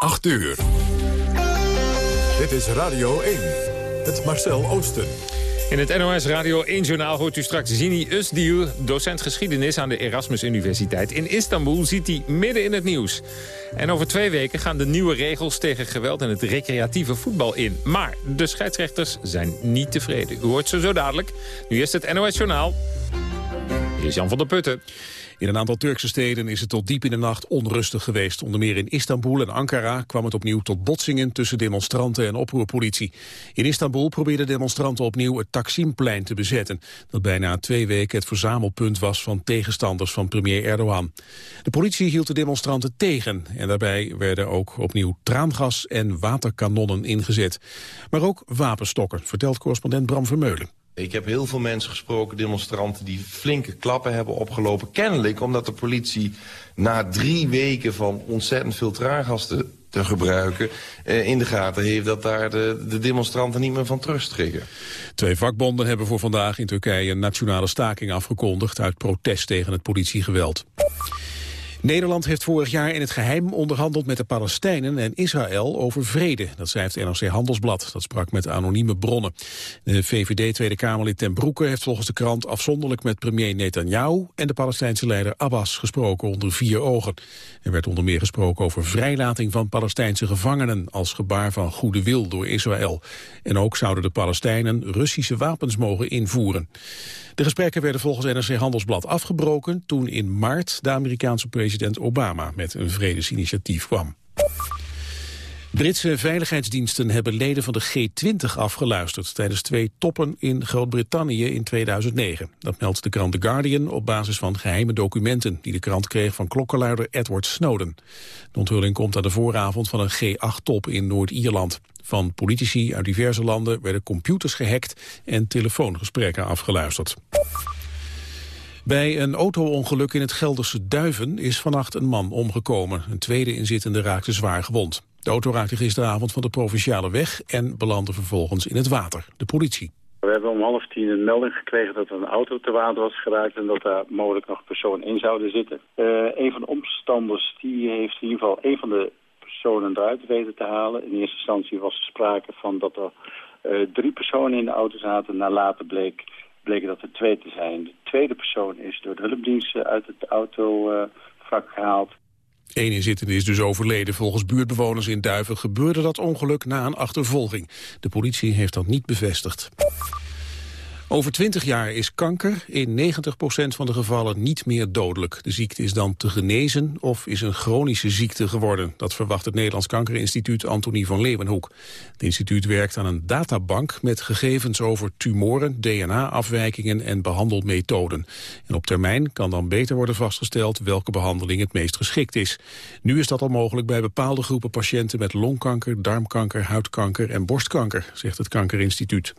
8 uur. Dit is Radio 1. Het Marcel Oosten. In het NOS Radio 1-journaal hoort u straks Zini Usdiel... docent geschiedenis aan de Erasmus Universiteit in Istanbul... ziet hij midden in het nieuws. En over twee weken gaan de nieuwe regels tegen geweld... en het recreatieve voetbal in. Maar de scheidsrechters zijn niet tevreden. U hoort ze zo dadelijk. Nu is het NOS-journaal. Hier is Jan van der Putten. In een aantal Turkse steden is het tot diep in de nacht onrustig geweest. Onder meer in Istanbul en Ankara kwam het opnieuw tot botsingen tussen demonstranten en oproerpolitie. In Istanbul probeerden demonstranten opnieuw het Taksimplein te bezetten. Dat bijna twee weken het verzamelpunt was van tegenstanders van premier Erdogan. De politie hield de demonstranten tegen en daarbij werden ook opnieuw traangas en waterkanonnen ingezet. Maar ook wapenstokken, vertelt correspondent Bram Vermeulen. Ik heb heel veel mensen gesproken, demonstranten, die flinke klappen hebben opgelopen. Kennelijk omdat de politie na drie weken van ontzettend veel traangas te, gebruiken... Eh, in de gaten heeft dat daar de, de demonstranten niet meer van terugstrikken. Twee vakbonden hebben voor vandaag in Turkije een nationale staking afgekondigd... uit protest tegen het politiegeweld. Nederland heeft vorig jaar in het geheim onderhandeld met de Palestijnen en Israël over vrede. Dat schrijft NRC Handelsblad. Dat sprak met anonieme bronnen. De VVD Tweede Kamerlid Ten Broeke heeft volgens de krant afzonderlijk met premier Netanyahu en de Palestijnse leider Abbas gesproken onder vier ogen. Er werd onder meer gesproken over vrijlating van Palestijnse gevangenen als gebaar van goede wil door Israël. En ook zouden de Palestijnen Russische wapens mogen invoeren. De gesprekken werden volgens NRC Handelsblad afgebroken toen in maart de Amerikaanse president Obama met een vredesinitiatief kwam. Britse veiligheidsdiensten hebben leden van de G20 afgeluisterd tijdens twee toppen in Groot-Brittannië in 2009. Dat meldt de krant The Guardian op basis van geheime documenten die de krant kreeg van klokkenluider Edward Snowden. De onthulling komt aan de vooravond van een G8-top in Noord-Ierland. Van politici uit diverse landen werden computers gehackt en telefoongesprekken afgeluisterd. Bij een auto-ongeluk in het Gelderse Duiven is vannacht een man omgekomen. Een tweede inzittende raakte zwaar gewond. De auto raakte gisteravond van de provinciale weg en belandde vervolgens in het water. De politie. We hebben om half tien een melding gekregen dat er een auto te water was geraakt... en dat daar mogelijk nog personen in zouden zitten. Uh, een van de omstanders die heeft in ieder geval een van de personen eruit weten te halen. In eerste instantie was er sprake van dat er uh, drie personen in de auto zaten. Na later bleek, bleken dat er twee te zijn. De tweede persoon is door de hulpdiensten uit het autovak gehaald. Eén inzittende is dus overleden. Volgens buurtbewoners in Duiven gebeurde dat ongeluk na een achtervolging. De politie heeft dat niet bevestigd. Over 20 jaar is kanker in 90% van de gevallen niet meer dodelijk. De ziekte is dan te genezen of is een chronische ziekte geworden. Dat verwacht het Nederlands Kankerinstituut Antonie van Leeuwenhoek. Het instituut werkt aan een databank met gegevens over tumoren, DNA-afwijkingen en behandelmethoden. En op termijn kan dan beter worden vastgesteld welke behandeling het meest geschikt is. Nu is dat al mogelijk bij bepaalde groepen patiënten met longkanker, darmkanker, huidkanker en borstkanker, zegt het Kankerinstituut.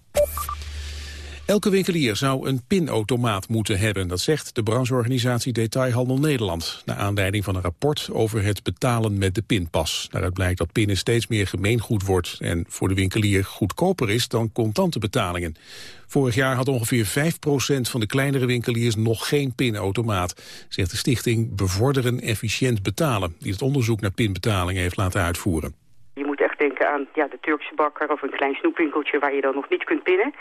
Elke winkelier zou een pinautomaat moeten hebben. Dat zegt de brancheorganisatie Detailhandel Nederland. Naar aanleiding van een rapport over het betalen met de pinpas. Daaruit blijkt dat pinnen steeds meer gemeengoed wordt... en voor de winkelier goedkoper is dan contante betalingen. Vorig jaar had ongeveer 5% van de kleinere winkeliers nog geen pinautomaat. Zegt de stichting Bevorderen Efficiënt Betalen... die het onderzoek naar pinbetalingen heeft laten uitvoeren. Je moet echt denken aan ja, de Turkse bakker of een klein snoepwinkeltje... waar je dan nog niet kunt pinnen.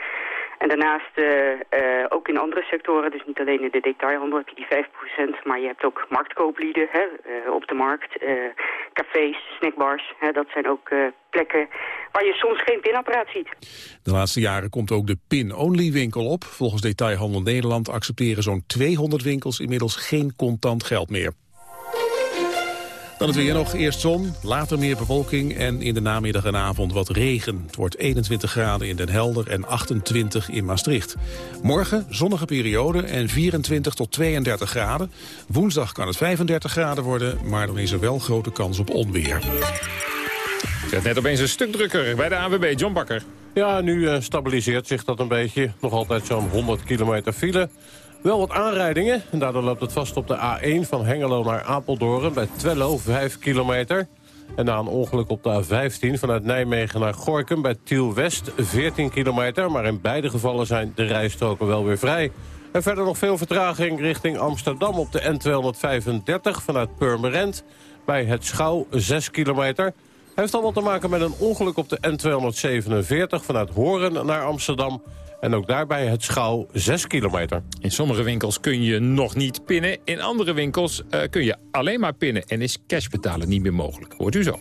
En daarnaast uh, uh, ook in andere sectoren, dus niet alleen in de detailhandel heb je die 5%, maar je hebt ook marktkooplieden hè, uh, op de markt, cafés, snackbars. Hè, dat zijn ook plekken waar je soms geen pinapparaat ziet. De laatste jaren komt ook de pin-only winkel op. Volgens Detailhandel Nederland accepteren zo'n 200 winkels inmiddels geen contant geld meer. Dan het weer nog. Eerst zon, later meer bewolking en in de namiddag en avond wat regen. Het wordt 21 graden in Den Helder en 28 in Maastricht. Morgen zonnige periode en 24 tot 32 graden. Woensdag kan het 35 graden worden, maar dan is er wel grote kans op onweer. Het net opeens een stuk drukker bij de AWB, John Bakker. Ja, nu uh, stabiliseert zich dat een beetje. Nog altijd zo'n 100 kilometer file. Wel wat aanrijdingen. En daardoor loopt het vast op de A1 van Hengelo naar Apeldoorn... bij Twello, 5 kilometer. En na een ongeluk op de A15 vanuit Nijmegen naar Gorkum... bij Tiel West, 14 kilometer. Maar in beide gevallen zijn de rijstroken wel weer vrij. En verder nog veel vertraging richting Amsterdam op de N235... vanuit Purmerend bij het Schouw, 6 kilometer... Heeft allemaal te maken met een ongeluk op de N247 vanuit Horen naar Amsterdam. En ook daarbij het schouw 6 kilometer. In sommige winkels kun je nog niet pinnen. In andere winkels uh, kun je alleen maar pinnen. En is cash betalen niet meer mogelijk. Hoort u zo.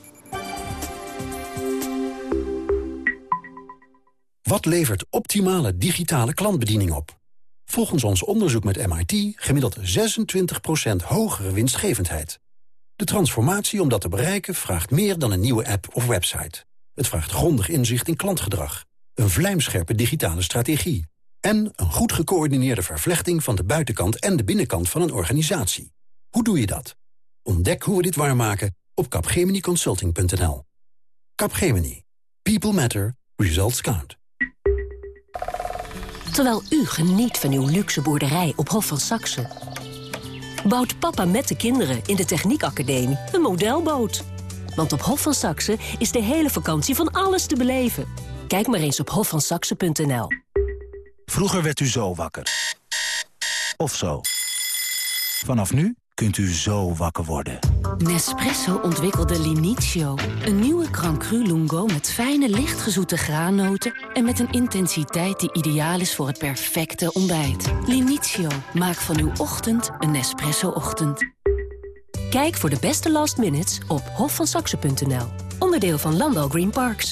Wat levert optimale digitale klantbediening op? Volgens ons onderzoek met MIT gemiddeld 26% hogere winstgevendheid. De transformatie om dat te bereiken vraagt meer dan een nieuwe app of website. Het vraagt grondig inzicht in klantgedrag, een vlijmscherpe digitale strategie... en een goed gecoördineerde vervlechting van de buitenkant en de binnenkant van een organisatie. Hoe doe je dat? Ontdek hoe we dit waarmaken op capgeminiconsulting.nl. Capgemini. People matter. Results count. Terwijl u geniet van uw luxe boerderij op Hof van Saxe... bouwt papa met de kinderen in de Techniekacademie een modelboot. Want op Hof van Saxe is de hele vakantie van alles te beleven. Kijk maar eens op hofvansaxe.nl. Vroeger werd u zo wakker. Of zo. Vanaf nu kunt u zo wakker worden. Nespresso ontwikkelde Linizio. Een nieuwe Grand Cru Lungo met fijne, lichtgezoete graannoten... en met een intensiteit die ideaal is voor het perfecte ontbijt. Linizio, maak van uw ochtend een Nespresso-ochtend. Kijk voor de beste last minutes op hofvansaxe.nl. Onderdeel van Landal Green Parks.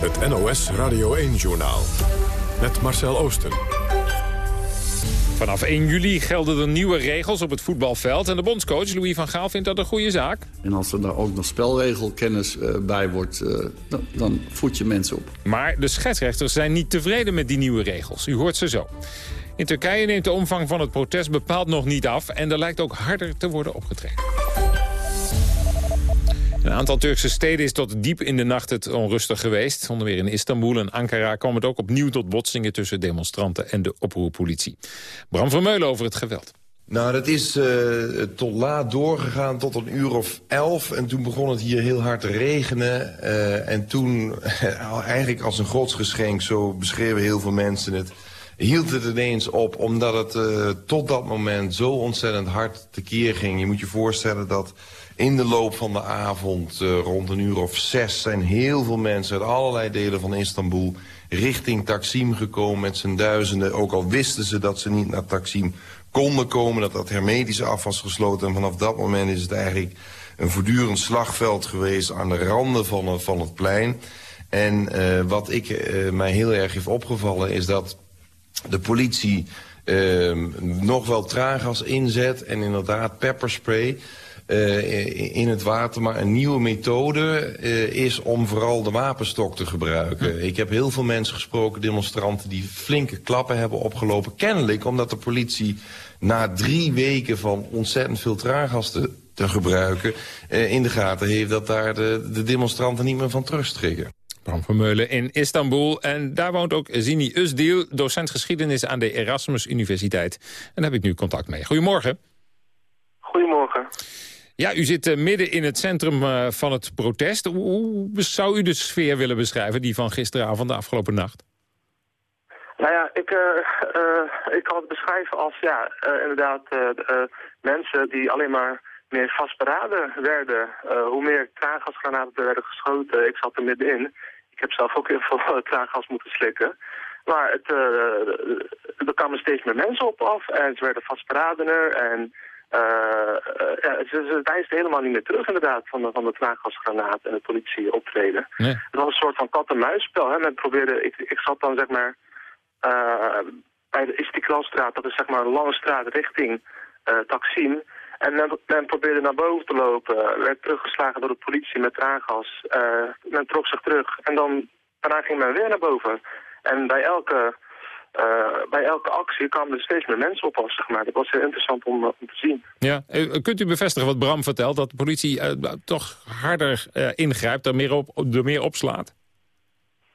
Het NOS Radio 1-journaal met Marcel Oosten. Vanaf 1 juli gelden er nieuwe regels op het voetbalveld. En de bondscoach Louis van Gaal vindt dat een goede zaak. En als er daar ook nog spelregelkennis uh, bij wordt, uh, dan, dan voed je mensen op. Maar de scheidsrechters zijn niet tevreden met die nieuwe regels. U hoort ze zo. In Turkije neemt de omvang van het protest bepaald nog niet af... en er lijkt ook harder te worden opgetreden. Een aantal Turkse steden is tot diep in de nacht het onrustig geweest. Onder meer in Istanbul en Ankara kwam het ook opnieuw tot botsingen... tussen demonstranten en de oproerpolitie. Bram Vermeulen over het geweld. Nou, dat is uh, tot laat doorgegaan, tot een uur of elf. En toen begon het hier heel hard te regenen. Uh, en toen, eigenlijk als een godsgeschenk, zo beschreven heel veel mensen het... hield het ineens op, omdat het uh, tot dat moment zo ontzettend hard tekeer ging. Je moet je voorstellen dat in de loop van de avond, uh, rond een uur of zes... zijn heel veel mensen uit allerlei delen van Istanbul... richting Taksim gekomen met z'n duizenden. Ook al wisten ze dat ze niet naar Taksim konden komen... dat dat hermetisch af was gesloten. En vanaf dat moment is het eigenlijk een voortdurend slagveld geweest... aan de randen van het, van het plein. En wat ik, mij heel erg heeft opgevallen is dat de politie... nog wel traangas inzet en inderdaad pepperspray... Uh, in het water. Maar een nieuwe methode uh, is om vooral de wapenstok te gebruiken. Hm. Ik heb heel veel mensen gesproken, demonstranten... die flinke klappen hebben opgelopen. Kennelijk omdat de politie na drie weken van ontzettend veel traangas te, te gebruiken... Uh, in de gaten heeft dat daar de, de demonstranten niet meer van terugstrikken. Bram Vermeulen in Istanbul. En daar woont ook Zini Usdiel, docent geschiedenis aan de Erasmus Universiteit. En daar heb ik nu contact mee. Goedemorgen. Goedemorgen. Ja, u zit uh, midden in het centrum uh, van het protest. Hoe, hoe, zou u de sfeer willen beschrijven, die van gisteravond, de afgelopen nacht? Nou ja, ik, uh, ik kan het beschrijven als ja, inderdaad mensen die alleen maar meer vastberaden werden. hoe meer traangasgranaten er werden geschoten, ik zat er middenin. Ik heb zelf ook heel veel traangas moeten slikken. Maar het, er kwamen steeds meer mensen op af en ze werden vastberadener en... Uh, ja, ze, ze wijst helemaal niet meer terug inderdaad van de, van de traaggasgranaat en de politie optreden. Nee. Het was een soort van kat-en-muisspel. Hè? Men probeerde, ik, ik zat dan zeg maar uh, bij de Istiklalstraat, dat is zeg maar een lange straat richting Taksim. En men, probeerde naar boven te lopen, werd teruggeslagen door de politie met traangas. men trok zich terug en dan, daarna ging men weer naar boven. En bij elke bij elke actie kwamen er steeds meer mensen op af. Dat was heel interessant om, om te zien. Ja, kunt u bevestigen wat Bram vertelt, dat de politie toch harder ingrijpt, er meer, op, er meer opslaat?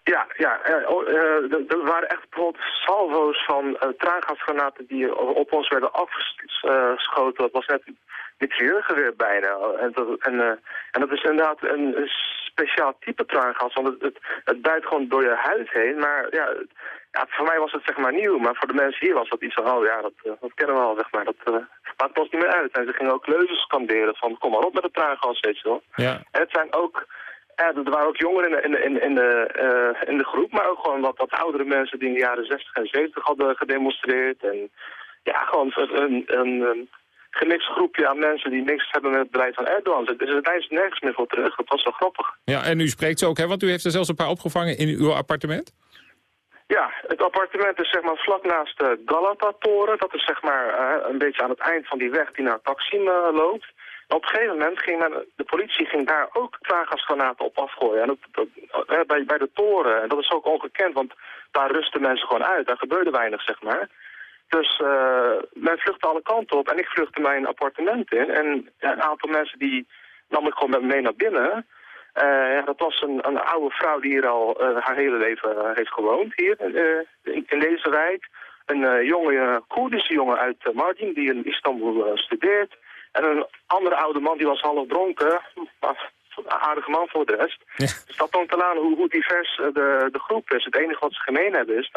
Ja, ja oh, er waren echt bijvoorbeeld salvo's van traangasgranaten die op ons werden afgeschoten. Dat was net mitrailleurgeweer bijna. En dat, en, en dat is inderdaad een, een speciaal type traangas, want het, het, het buit gewoon door je huid heen. Maar ja, ja, voor mij was het zeg maar nieuw, maar voor de mensen hier was dat iets van, oh ja, dat, eh, dat kennen we al, zeg maar. Dat uh, maakt ons niet meer uit. En ze gingen ook leuzen scanderen van, kom maar op met het traangas, weet je wel. Ja. En het zijn ook, ja, er waren ook jongeren in de, in, in, de, uh, in de groep, maar ook gewoon wat, wat oudere mensen die in de jaren 60 en 70 hadden gedemonstreerd. En ja, gewoon een, een, een gemixt groepje aan mensen die niks hebben met het beleid van Erdogan. Dus er is nergens meer voor terug. Dat was wel grappig. Ja, en u spreekt ze ook, hè? Want u heeft er zelfs een paar opgevangen in uw appartement? Ja, het appartement is zeg maar vlak naast de Galata-toren. Dat is zeg maar uh, een beetje aan het eind van die weg die naar Taksim uh, loopt. Op een gegeven moment ging men, de politie ging daar ook traangasgranaten op afgooien. En bij, bij de toren. En dat is ook ongekend, want daar rusten mensen gewoon uit. Daar gebeurde weinig, zeg maar. Dus uh, men vluchtte alle kanten op en ik vluchtte mijn appartement in. En een aantal mensen die nam ik gewoon met me mee naar binnen. Ja, dat was een, een, oude vrouw die hier al uh, haar hele leven heeft gewoond, hier in, in, deze wijk. Een jonge Koerdische jongen uit Mardin die in Istanbul studeert. En een andere oude man die was half dronken, maar een aardige man voor de rest. Dus dat toont al aan hoe, hoe divers de, de groep is. Het enige wat ze gemeen hebben is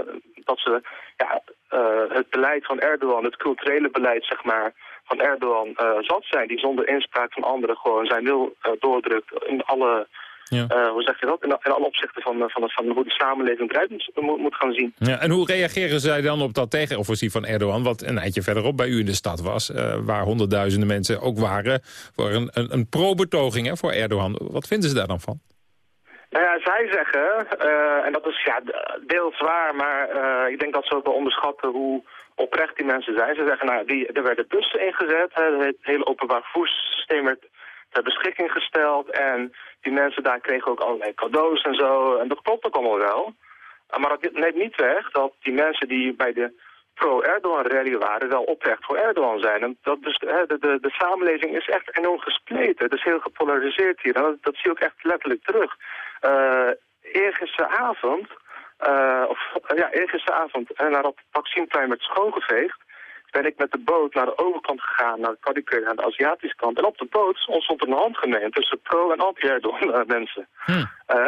dat ze ja, uh, het beleid van Erdogan, het culturele beleid zeg maar, van Erdogan uh, zat zijn. Die zonder inspraak van anderen gewoon zijn wil uh, doordrukt in alle... Ja. hoe zeg je dat? In, in alle opzichten van, van, van, hoe de samenleving eruit moet, moet, gaan zien. Ja, en hoe reageren zij dan op dat tegenoffensief van Erdogan... wat een eindje verderop bij u in de stad was... waar honderdduizenden mensen ook waren voor een, een, een pro-betoging voor Erdogan. Wat vinden ze daar dan van? Nou ja, zij zeggen, uh, en dat is ja, deels waar, maar ik denk dat ze ook wel onderschatten hoe oprecht die mensen zijn. Ze zeggen, nou, die, er werden bussen ingezet, het hele openbaar vervoerssysteem werd ter beschikking gesteld en die mensen daar kregen ook allerlei cadeaus en zo. En dat klopt ook allemaal wel. Maar dat neemt niet weg dat die mensen die bij de pro-Erdogan-rally waren wel oprecht voor Erdogan zijn. Dat dus, de, de, de samenleving is echt enorm gespleten. Het is heel gepolariseerd hier. En dat, zie je ook echt letterlijk terug. Uh, eergisteravond, uh, of ja, eergisteravond, en nadat het vaccinplein werd schoongeveegd, ben ik met de boot naar de overkant gegaan, naar de aan de Aziatische kant. En op de boot ontstond een handgemeen tussen pro- en anti-Erdogan mensen. Hm. Uh,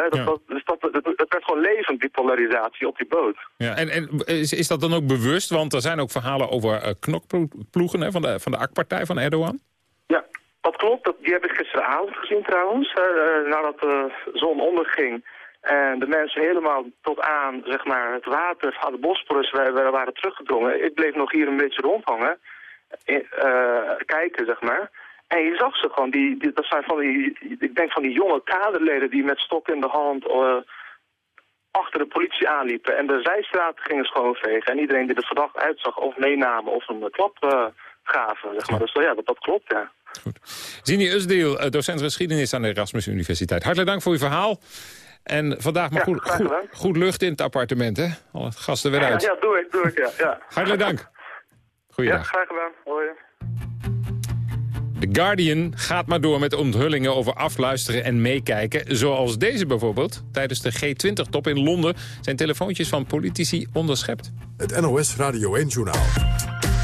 dat, dat, dus dat, het werd gewoon levend, die polarisatie op die boot. Ja, en en is, is dat dan ook bewust? Want er zijn ook verhalen over uh, knokploegen hè, van de, van de AK-partij van Erdogan. Ja, dat klopt. Dat, die heb ik gisteravond gezien trouwens. Nadat de zon onderging en de mensen helemaal tot aan zeg maar, het water van de Bosporus waren teruggedrongen. Ik bleef nog hier een beetje rondhangen. Uh, kijken, zeg maar. En je zag ze gewoon, die, dat zijn van die, ik denk van die jonge kaderleden die met stok in de hand uh, achter de politie aanliepen. En de zijstraat gingen schoonvegen. En iedereen die er verdacht uitzag of meenamen of een klap uh, gaven. Zeg maar. Dus ja, dat, dat klopt, ja. Goed. Zini Usdeel, docent geschiedenis aan de Erasmus Universiteit. Hartelijk dank voor uw verhaal. En vandaag maar goed, goed, goed, lucht in het appartement, hè? Alle gasten weer uit. Ja, doe ik, doe ik, ja. ja. Hartelijk dank. Goeiedag. Ja, graag gedaan. Hoi. The Guardian gaat maar door met onthullingen over afluisteren en meekijken. Zoals deze bijvoorbeeld. Tijdens de G20-top in Londen zijn telefoontjes van politici onderschept. Het NOS Radio 1-journaal.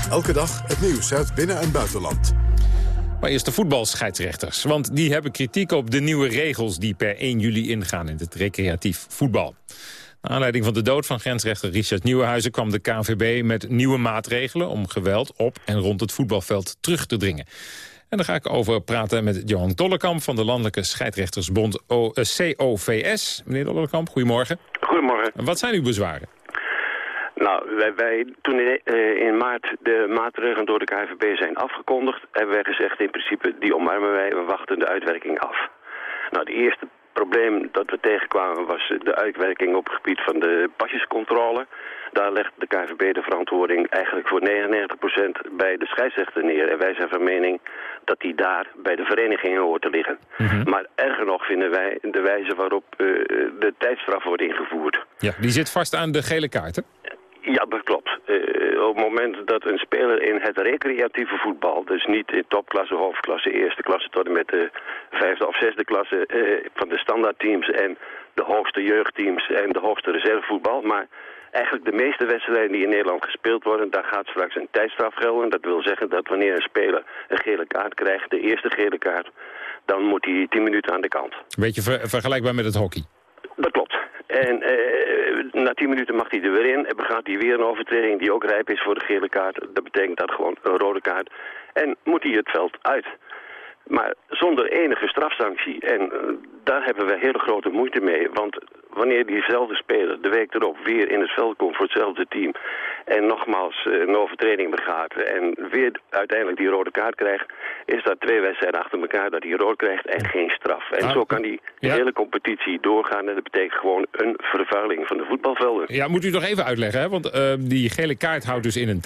Elke dag het nieuws uit binnen- en buitenland. Maar eerst de voetbalscheidsrechters. Want die hebben kritiek op de nieuwe regels die per 1 juli ingaan in het recreatief voetbal. Naar aanleiding van de dood van grensrechter Richard Nieuwenhuizen kwam de KNVB met nieuwe maatregelen om geweld op en rond het voetbalveld terug te dringen. En daar ga ik over praten met Johan Dollekamp van de Landelijke Scheidrechtersbond COVS. Meneer Dollekamp, goedemorgen. Goedemorgen. Wat zijn uw bezwaren? Nou, wij, wij, toen in, uh, in, maart de maatregelen door de KVB zijn afgekondigd... hebben wij gezegd in principe, die omarmen wij, we wachten de uitwerking af. Nou, het eerste probleem dat we tegenkwamen was de uitwerking op het gebied van de pasjescontrole. Daar legt de KVB de verantwoording eigenlijk voor 99% bij de scheidsrechter neer. En wij zijn van mening dat die daar bij de verenigingen hoort te liggen. Mhm. Maar erger nog vinden wij de wijze waarop uh, de tijdstraf wordt ingevoerd. Ja, die zit vast aan de gele kaarten? Ja, dat klopt. Uh, op het moment dat een speler in het recreatieve voetbal, dus niet in topklasse, hoofdklasse, eerste klasse tot en met de vijfde of zesde klasse uh, van de standaardteams en de hoogste jeugdteams en de hoogste reservevoetbal, maar eigenlijk de meeste wedstrijden die in Nederland gespeeld worden, daar gaat straks een tijdstraf gelden. Dat wil zeggen dat wanneer een speler een gele kaart krijgt, de eerste gele kaart, dan moet hij 10 minuten aan de kant. Beetje ver vergelijkbaar met het hockey. Dat klopt. En uh, na 10 minuten mag hij er weer in en begaat hij weer een overtreding die ook rijp is voor de gele kaart. Dat betekent dat gewoon een rode kaart. En moet hij het veld uit. Maar zonder enige strafsanctie. En uh, daar hebben we hele grote moeite mee. Want wanneer diezelfde speler de week erop weer in het veld komt voor hetzelfde team... en nogmaals uh, een overtreding begaat en weer uiteindelijk die rode kaart krijgt... is dat twee wedstrijden achter elkaar dat hij rood krijgt en geen straf. En zo kan die hele competitie doorgaan en dat betekent gewoon een vervuiling van de voetbalvelden. Ja, moet u nog even uitleggen, hè? want uh, die gele kaart houdt dus in een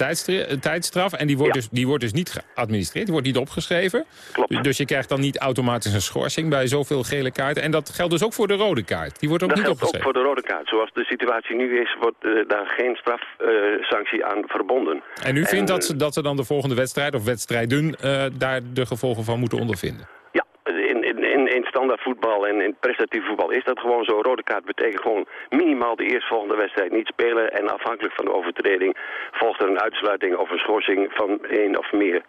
tijdstraf... en die wordt, ja. dus, die wordt dus niet geadministreerd, die wordt niet opgeschreven. Klopt. Dus je krijgt dan niet automatisch een schorsing bij zoveel gele kaarten. En dat geldt dus ook voor de rode kaart. Die wordt ook dat niet ook voor de rode kaart. Zoals de situatie nu is, wordt uh, daar geen strafsanctie uh, aan verbonden. En u en, vindt dat ze, dat ze dan de volgende wedstrijd of wedstrijden uh, daar de gevolgen van moeten ondervinden? Ja, in, in, in standaard voetbal en in prestatief voetbal is dat gewoon zo. Rode kaart betekent gewoon minimaal de eerstvolgende wedstrijd niet spelen. En afhankelijk van de overtreding volgt er een uitsluiting of een schorsing van één of meer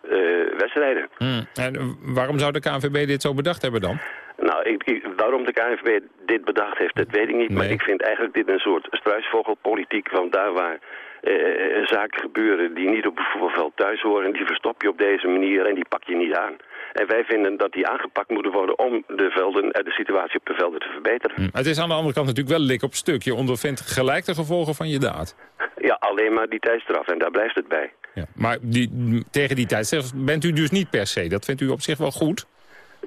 wedstrijden. Hmm. En waarom zou de KNVB dit zo bedacht hebben dan? Nou, ik, ik, waarom de KNVB dit bedacht heeft, dat weet ik niet. Nee. Maar ik vind eigenlijk dit een soort struisvogelpolitiek. Want daar waar uh, zaken gebeuren die niet op het voetbalveld thuis horen... die verstop je op deze manier en die pak je niet aan. En wij vinden dat die aangepakt moeten worden om de, velden, de situatie op de velden te verbeteren. Hm. Het is aan de andere kant natuurlijk wel lik op stuk. Je ondervindt gelijk de gevolgen van je daad. Ja, alleen maar die tijdstraf en daar blijft het bij. Ja, maar die, tegen die tijdstraf bent u dus niet per se. Dat vindt u op zich wel goed?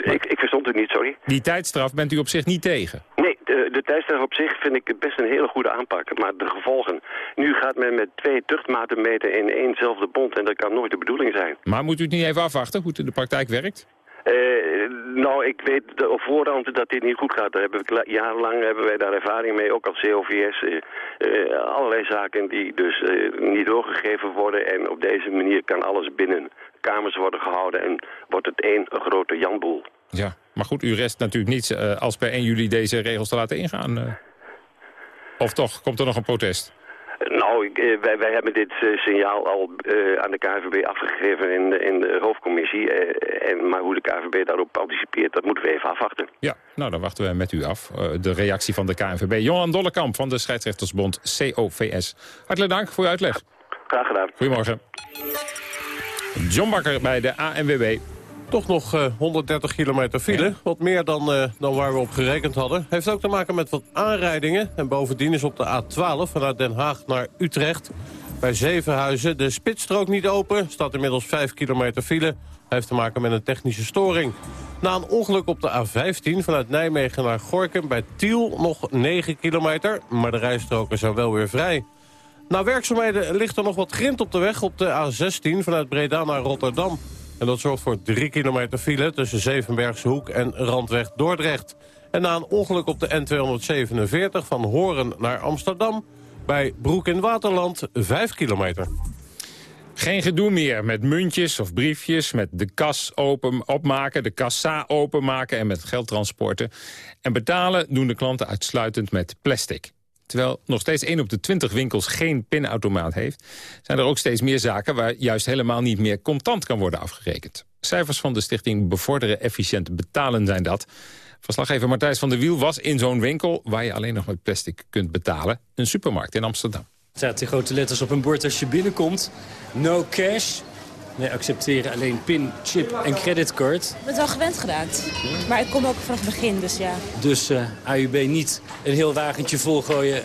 Ik, ik verstond het niet, sorry. Die tijdstraf bent u op zich niet tegen? Nee, de, de tijdstraf op zich vind ik best een hele goede aanpak. Maar de gevolgen... Nu gaat men met twee tuchtmaten meten in éénzelfde bond... en dat kan nooit de bedoeling zijn. Maar moet u het niet even afwachten hoe het in de praktijk werkt? Uh, nou, ik weet op voorhand dat dit niet goed gaat. Daar hebben we, jarenlang hebben wij daar ervaring mee, ook als COVS. Uh, uh, allerlei zaken die dus niet doorgegeven worden. En op deze manier kan alles binnen kamers worden gehouden en wordt het één grote janboel. Ja, maar goed, u rest natuurlijk niets als per 1 juli deze regels te laten ingaan. Of toch, komt er nog een protest? Nou, ik, uh, wij, wij hebben dit signaal al aan de KNVB afgegeven in de, in de hoofdcommissie. en, maar hoe de KNVB daarop anticipeert, dat moeten we even afwachten. Ja, nou dan wachten we met u af. de reactie van de KNVB. Johan Dollekamp van de scheidsrechtersbond COVS. Hartelijk dank voor uw uitleg. Graag gedaan. Goedemorgen. John Bakker bij de ANWB. Toch nog uh, 130 kilometer file. Ja. Wat meer dan, uh, dan waar we op gerekend hadden. Heeft ook te maken met wat aanrijdingen. En bovendien is op de A12 vanuit Den Haag naar Utrecht... bij Zevenhuizen de spitsstrook niet open. Staat inmiddels 5 kilometer file. Heeft te maken met een technische storing. Na een ongeluk op de A15 vanuit Nijmegen naar Gorkum bij Tiel nog 9 kilometer. Maar de rijstroken zijn wel weer vrij. Na werkzaamheden ligt er nog wat grind op de weg op de A16 vanuit Breda naar Rotterdam. En dat zorgt voor 3 kilometer file tussen Zevenbergse Hoek en Randweg Dordrecht. En na een ongeluk op de N247 van Horen naar Amsterdam... bij Broek in Waterland 5 kilometer. Geen gedoe meer met muntjes of briefjes, met de kas open, opmaken, de kassa openmaken en met geldtransporten. En betalen doen de klanten uitsluitend met plastic. Terwijl nog steeds 1 op de 20 winkels geen pinautomaat heeft... zijn er ook steeds meer zaken waar juist helemaal niet meer contant kan worden afgerekend. Cijfers van de stichting Bevorderen Efficiënt Betalen zijn dat. Verslaggever Martijs van der Wiel was in zo'n winkel... waar je alleen nog met plastic kunt betalen. Een supermarkt in Amsterdam. Er staat grote letters op een bord als je binnenkomt. No cash. Wij accepteren alleen pin, chip en creditcard. Ik ben wel gewend geraakt. Maar ik kom ook vanaf het begin, dus ja. Dus uh, AUB niet een heel wagentje volgooien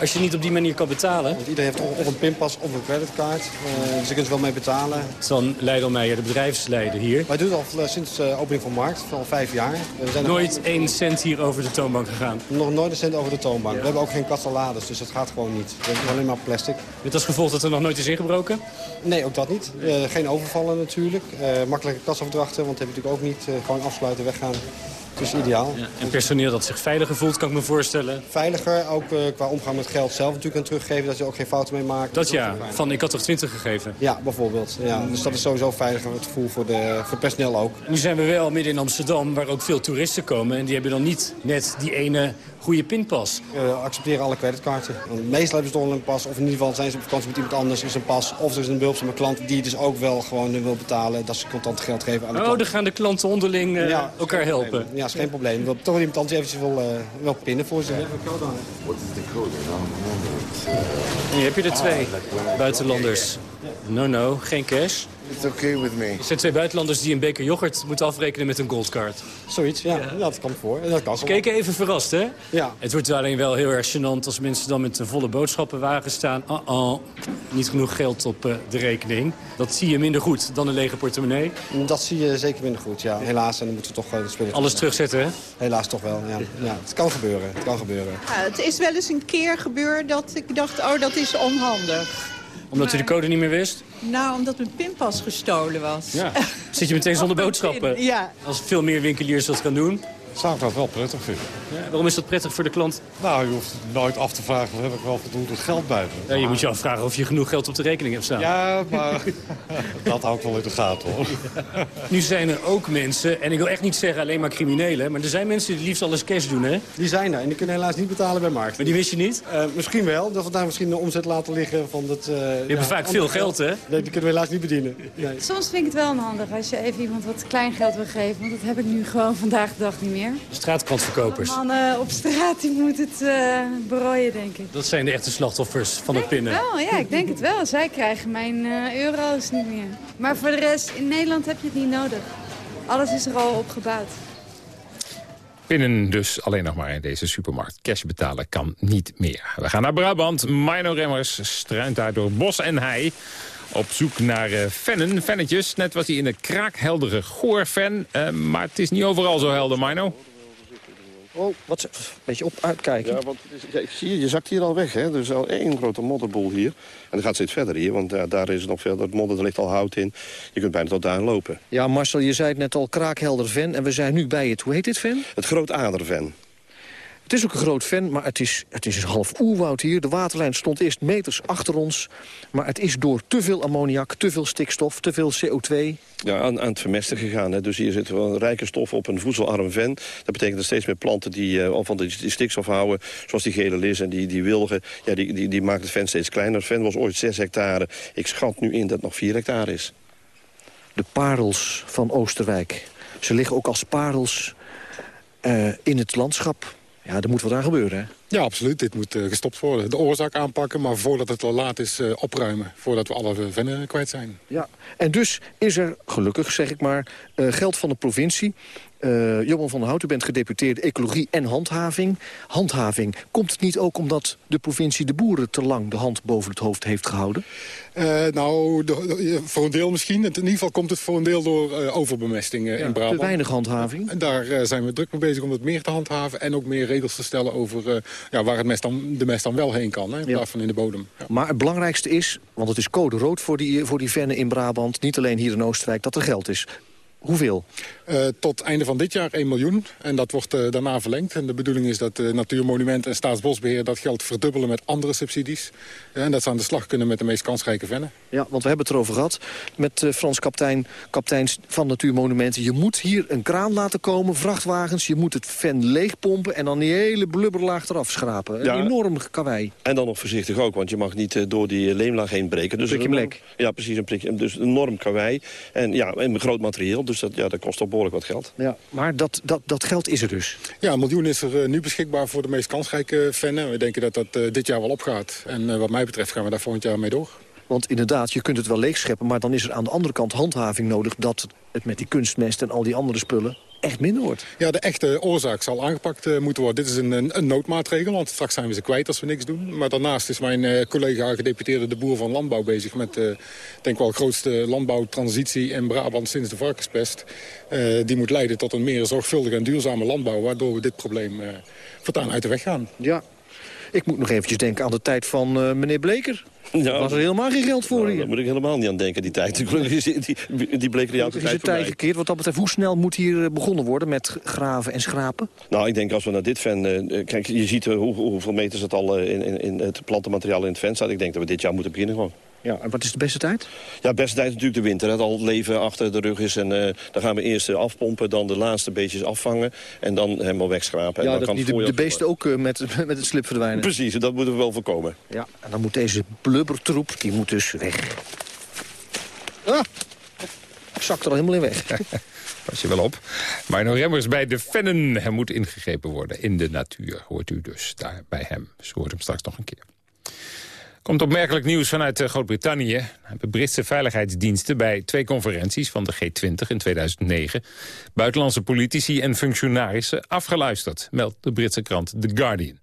als je niet op die manier kan betalen. Want iedereen heeft of een pinpas of een creditcard. Uh, dus je kunt er wel mee betalen. Dan Leidelmeijer, de bedrijfsleider hier. Wij doen het al sinds de uh, opening van markt, al vijf jaar. We zijn nooit nog... één cent hier over de toonbank gegaan? Nog nooit een cent over de toonbank. Ja. We hebben ook geen kassalades, dus dat gaat gewoon niet. We hebben alleen maar plastic. Met als gevolg dat er nog nooit is ingebroken? Nee, ook dat niet. Uh, geen overvallen natuurlijk. makkelijke kasoverdrachten, want dat heb je natuurlijk ook niet. gewoon afsluiten, weggaan. Het is ideaal. En personeel dat zich veiliger voelt, kan ik me voorstellen. Veiliger, ook eh, qua omgang met geld zelf natuurlijk kan teruggeven. Dat je ook geen fouten mee maakt. Dat ja, van ik had toch 20 gegeven. Ja, bijvoorbeeld. Ja. Dus dat is sowieso veiliger het gevoel voor, de, voor het personeel ook. Nu zijn we wel midden in Amsterdam, waar ook veel toeristen komen. En die hebben dan niet net die ene goede pinpas. We accepteren alle creditkaarten. Want meestal hebben ze toch wel een pas. Of in ieder geval zijn ze op vakantie met iemand anders. Is een pas. Of er is een behulpzame klant die dus ook wel gewoon wil betalen. Dat ze contant geld geven aan de Oh, klant. dan gaan de klanten onderling eh, Ja, is elkaar helpen. probleem. Ja, is geen probleem. Wil toch wel iemand anders eventjes wil, eh, wil pinnen voor ze. Hier heb je er twee buitenlanders. No, no, geen cash. It's okay with me. Er zijn twee buitenlanders die een beker yoghurt moeten afrekenen met een goldcard. Zoiets, ja. Dat kan voor. Dat kan Ze keken even verrast, hè? Ja. Het wordt alleen wel heel erg gênant als mensen dan met een volle boodschappenwagen staan. Oh, oh, niet genoeg geld op eh, de rekening. Dat zie je minder goed dan een lege portemonnee. Dat zie je zeker minder goed, ja. Helaas, en dan moeten we toch uh, de spullen... Alles terugzetten, hè? Helaas toch wel, ja. ja. Het kan gebeuren, het kan gebeuren. Ja, het is wel eens een keer gebeurd dat ik dacht, oh, dat is onhandig. Omdat u de code niet meer wist? Nou, omdat mijn pinpas gestolen was. Ja. Zit je meteen zonder boodschappen? Ja. Als veel meer winkeliers dat gaan doen. Zou ik dat wel prettig vinden. Ja, waarom is dat prettig voor de klant? Nou, je hoeft nooit af te vragen, of heb ik wel voldoende geld bij me? Ja, je moet je afvragen of je genoeg geld op de rekening hebt staan. Ja, maar dat hou ik wel in de gaten, hoor. Nu zijn er ook mensen, en ik wil echt niet zeggen alleen maar criminelen... maar er zijn mensen die liefst alles cash doen, hè? Die zijn er en die kunnen helaas niet betalen bij markt. Maar die wist je niet? Uh, misschien wel, dat we daar misschien de omzet laten liggen van het... Uh, die hebben ja, vaak veel geld, hè? Nee, die kunnen we helaas niet bedienen. Nee. Soms vind ik het wel handig als je even iemand wat klein geld wil geven. Want dat heb ik nu gewoon vandaag de dag niet meer. Straatkrantverkopers. Mannen op straat die moeten het uh, berooien, denk ik. Dat zijn de echte slachtoffers van denk het pinnen. Wel, ja, ik denk het wel. Zij krijgen mijn uh, euro's niet meer. Maar voor de rest, in Nederland heb je het niet nodig. Alles is er al opgebouwd. Pinnen dus alleen nog maar in deze supermarkt. Cash betalen kan niet meer. We gaan naar Brabant. Mino Remmers struint daar door bos en hei. Op zoek naar uh, vennen, vennetjes. Net was hij in een kraakheldere goorven. Uh, maar het is niet overal zo helder, Mino. Oh, wat een beetje op uitkijken. Ja, want is, ja, zie je, je zakt hier al weg, hè. Er is al één grote modderboel hier. En dat gaat steeds verder hier, want uh, daar is het nog veel... Dat modder, er ligt al hout in. Je kunt bijna tot daar lopen. Ja, Marcel, je zei het net al, kraakhelder ven. En we zijn nu bij het, hoe heet dit ven? Het grootaderven. Het is ook een groot ven, maar het is, het is een half oerwoud hier. De waterlijn stond eerst meters achter ons. Maar het is door te veel ammoniak, te veel stikstof, te veel CO2... Ja, aan, aan het vermesten gegaan. Hè. Dus hier zit wel een rijke stof op een voedselarm ven. Dat betekent dat steeds meer planten die uh, van die, die stikstof houden... zoals die gele lis en die, die wilgen, ja, die, die, die maakt het ven steeds kleiner. Het ven was ooit 6 hectare. Ik schat nu in dat het nog 4 hectare is. De parels van Oosterwijk. Ze liggen ook als parels uh, in het landschap. Ja, er moet wat aan gebeuren, hè? Ja, absoluut. Dit moet uh, gestopt worden. De oorzaak aanpakken, maar voordat het al laat is uh, opruimen. Voordat we alle vennen kwijt zijn. Ja, en dus is er, gelukkig zeg ik maar, uh, geld van de provincie. Uh, Johan van der Hout, u bent gedeputeerde ecologie en handhaving. Handhaving, komt het niet ook omdat de provincie de boeren te lang de hand boven het hoofd heeft gehouden? Uh, nou, de, de, voor een deel misschien. In ieder geval komt het voor een deel door uh, overbemesting ja, in Brabant. Te weinig handhaving. En daar zijn we druk mee bezig om het meer te handhaven. En ook meer regels te stellen over ja, waar het mest dan, de mest dan wel heen kan. Hè, in plaats van in de bodem. Maar het belangrijkste is, want het is code rood voor die, voor die vennen in Brabant. Niet alleen hier in Oostenrijk, dat er geld is. Hoeveel? Uh, tot einde van dit jaar 1 miljoen. En dat wordt uh, daarna verlengd. En de bedoeling is dat uh, Natuurmonument en Staatsbosbeheer... dat geld verdubbelen met andere subsidies. en dat ze aan de slag kunnen met de meest kansrijke vennen. Ja, want we hebben het erover gehad met Frans Kaptein, kapteins van Natuurmonumenten. Je moet hier een kraan laten komen, vrachtwagens. Je moet het ven leegpompen en dan die hele blubberlaag eraf schrapen. Ja. Een enorm kawaii. En dan nog voorzichtig ook, want je mag niet door die leemlaag heen breken. Dus prikje lek. Ja, precies, een prikje. Dus een enorm kawaii. En ja, en groot materieel. Dus dat, ja, dat kost toch behoorlijk wat geld. Ja, maar dat, dat, dat geld is er dus? Ja, een miljoen is er uh, nu beschikbaar voor de meest kansrijke vennen. We denken dat dat uh, dit jaar wel opgaat. En uh, wat mij betreft gaan we daar volgend jaar mee door. Want inderdaad, je kunt het wel leegscheppen... maar dan is er aan de andere kant handhaving nodig... dat het met die kunstmest en al die andere spullen echt minder wordt. Ja, de echte oorzaak zal aangepakt uh, moeten worden. Dit is een, een, een, noodmaatregel, want straks zijn we ze kwijt als we niks doen. Maar daarnaast is mijn uh, collega gedeputeerde de boer van Landbouw bezig... met, uh, denk wel, de grootste landbouwtransitie in Brabant sinds de varkenspest. die moet leiden tot een meer zorgvuldige en duurzame landbouw... waardoor we dit probleem voortaan uit de weg gaan. Ja. Ik moet nog eventjes denken aan de tijd van uh, meneer Bleker. Ja, was er helemaal geen geld voor nou, hier. Daar moet ik helemaal niet aan denken, die tijd. die, die, die bleek er jouw tijd gekeerd. Wat dat betreft, hoe snel moet hier begonnen worden met graven en schrapen? Nou, ik denk als we naar dit ven... Uh, kijk, je ziet uh, hoe, hoeveel meters het al in, in, in, het plantenmateriaal in het ven staat. Ik denk dat we dit jaar moeten beginnen gewoon. Ja, en wat is de beste tijd? Ja, de beste tijd is natuurlijk de winter. Dat al het leven achter de rug is. En uh, dan gaan we eerst afpompen, dan de laatste beetjes afvangen. En dan helemaal wegschrapen. Ja, en dan dat kan de, de beesten ook uh, met, met het slip verdwijnen. Precies, en dat moeten we wel voorkomen. Ja, en dan moet deze blubbertroep, die moet dus weg. Ah, zakt er al helemaal in weg. Pas je wel op. Maar nog remmers bij de vennen. Er moet ingegrepen worden in de natuur, hoort u dus daar bij hem. Zo hoort hem straks nog een keer. Komt opmerkelijk nieuws vanuit Groot-Brittannië. De Britse veiligheidsdiensten bij twee conferenties van de G20 in 2009... buitenlandse politici en functionarissen afgeluisterd, meldt de Britse krant The Guardian.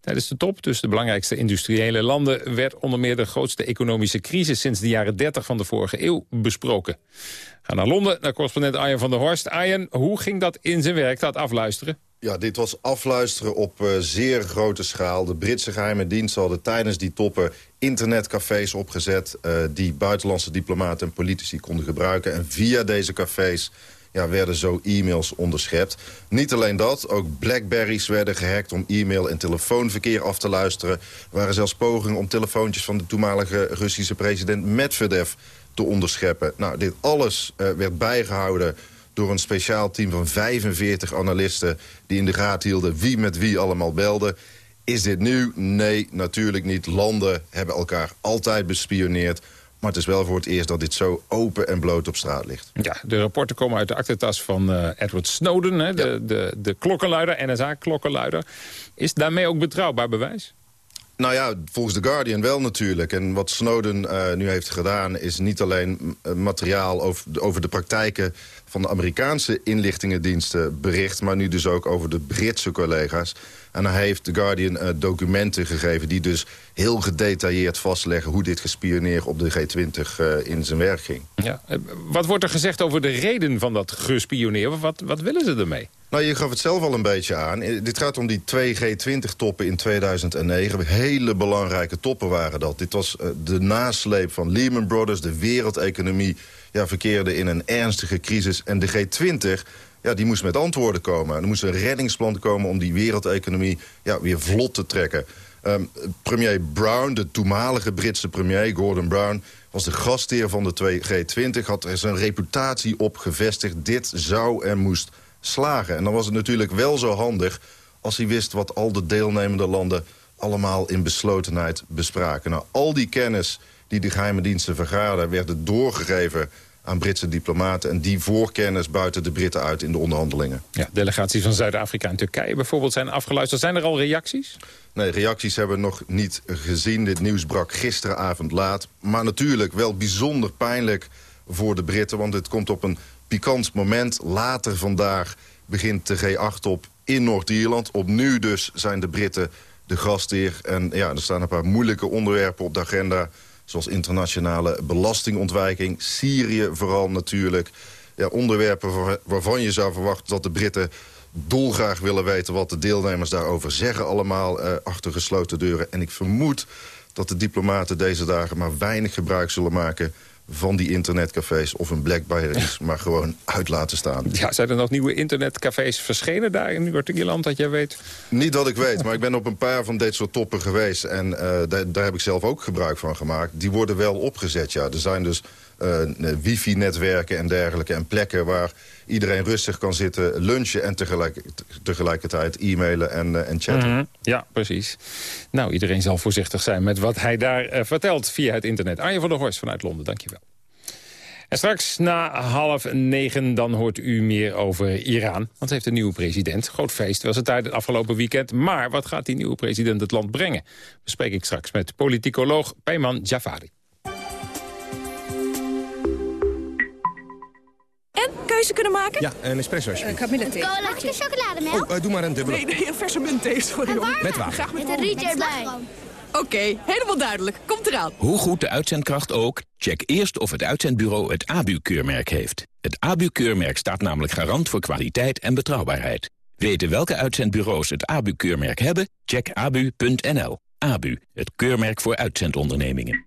Tijdens de top tussen de belangrijkste industriële landen... werd onder meer de grootste economische crisis sinds de jaren 30 van de vorige eeuw besproken. Ga naar Londen, naar correspondent Arjen van der Horst. Arjen, hoe ging dat in zijn werk, dat afluisteren? Ja, dit was afluisteren op uh, zeer grote schaal. De Britse geheime dienst hadden tijdens die toppen internetcafés opgezet... Uh, die buitenlandse diplomaten en politici konden gebruiken. En via deze cafés ja, werden zo e-mails onderschept. Niet alleen dat, ook Blackberries werden gehackt om e-mail en telefoonverkeer af te luisteren. Er waren zelfs pogingen om telefoontjes van de toenmalige Russische president Medvedev te onderscheppen. Nou, dit alles uh, werd bijgehouden door een speciaal team van 45 analisten... die in de gaten hielden wie met wie allemaal belde. Is dit nieuw? Nee, natuurlijk niet. Landen hebben elkaar altijd bespioneerd. Maar het is wel voor het eerst dat dit zo open en bloot op straat ligt. Ja, de rapporten komen uit de aktentas van uh, Edward Snowden, hè, de, de, de klokkenluider, NSA-klokkenluider. Is daarmee ook betrouwbaar bewijs? Nou ja, volgens The Guardian wel natuurlijk. En wat Snowden uh, nu heeft gedaan is niet alleen materiaal over over de praktijken van de Amerikaanse inlichtingendiensten bericht... maar nu dus ook over de Britse collega's. En hij heeft The Guardian uh, documenten gegeven die dus heel gedetailleerd vastleggen... hoe dit gespioneer op de G20 uh, in zijn werk ging. Ja. Wat wordt er gezegd over de reden van dat gespioneer? Wat, wat willen ze ermee? Nou, je gaf het zelf al een beetje aan. Dit gaat om die twee G20-toppen in 2009. Hele belangrijke toppen waren dat. Dit was uh, de nasleep van Lehman Brothers. De wereldeconomie ja, verkeerde in een ernstige crisis. En de G20 ja, die moest met antwoorden komen. Er moest een reddingsplan komen om die wereldeconomie ja, weer vlot te trekken. Um, premier Brown, de toenmalige Britse premier, Gordon Brown... was de gastheer van de G20, had er zijn reputatie op gevestigd. Dit zou en moest slagen. En dan was het natuurlijk wel zo handig als hij wist wat al de deelnemende landen allemaal in beslotenheid bespraken. Nou, al die kennis die de geheime diensten vergaarden... werden doorgegeven aan Britse diplomaten. En die voorkennis buiten de Britten uit in de onderhandelingen. Ja, delegaties van Zuid-Afrika en Turkije bijvoorbeeld zijn afgeluisterd. Zijn er al reacties? Nee, reacties hebben we nog niet gezien. Dit nieuws brak gisteravond laat. Maar natuurlijk wel bijzonder pijnlijk voor de Britten. Want het komt op een pikant moment. Later vandaag begint de G8 op in Noord-Ierland. Opnieuw dus zijn de Britten de gastheer. En ja, er staan een paar moeilijke onderwerpen op de agenda zoals internationale belastingontwijking. Syrië vooral natuurlijk. Ja, onderwerpen waarvan je zou verwachten dat de Britten dolgraag willen weten... wat de deelnemers daarover zeggen allemaal eh, achter gesloten deuren. En ik vermoed dat de diplomaten deze dagen maar weinig gebruik zullen maken van die internetcafés of een Blackberries, maar gewoon uit laten staan. Ja, zijn er nog nieuwe internetcafés verschenen daar in Noord-Ierland, dat jij weet? Niet dat ik weet, maar ik ben op een paar van dit soort toppen geweest... en uh, daar, daar, heb ik zelf ook gebruik van gemaakt. Die worden wel opgezet, ja. Er zijn dus uh, wifi-netwerken en dergelijke en plekken waar iedereen rustig kan zitten, lunchen... en tegelijk, tegelijkertijd e-mailen en, uh, en chatten. -hmm. Ja, precies. Nou, iedereen zal voorzichtig zijn met wat hij daar vertelt via het internet. Arjen van der Horst vanuit Londen, dankjewel. En straks na half negen dan hoort u meer over Iran. Want het heeft een nieuwe president. Groot feest was het daar het afgelopen weekend. Maar wat gaat die nieuwe president het land brengen? Bespreek ik straks met politicoloog Peyman Jafari. Keuze kunnen maken? Ja, een espresso alsjeblieft. Uh, kamillethee. Mag ik een chocolademel? Oh, uh, doe maar een dubbele. Nee, nee, een verse muntthee, sorry hoor. Met water. Graag met, met een rietje erbij. Oké, okay, helemaal duidelijk. Komt eraan. Hoe goed de uitzendkracht ook, check eerst of het uitzendbureau het ABU-keurmerk heeft. Het ABU-keurmerk staat namelijk garant voor kwaliteit en betrouwbaarheid. Weten welke uitzendbureaus het ABU-keurmerk hebben? Check abu.nl. ABU, het keurmerk voor uitzendondernemingen.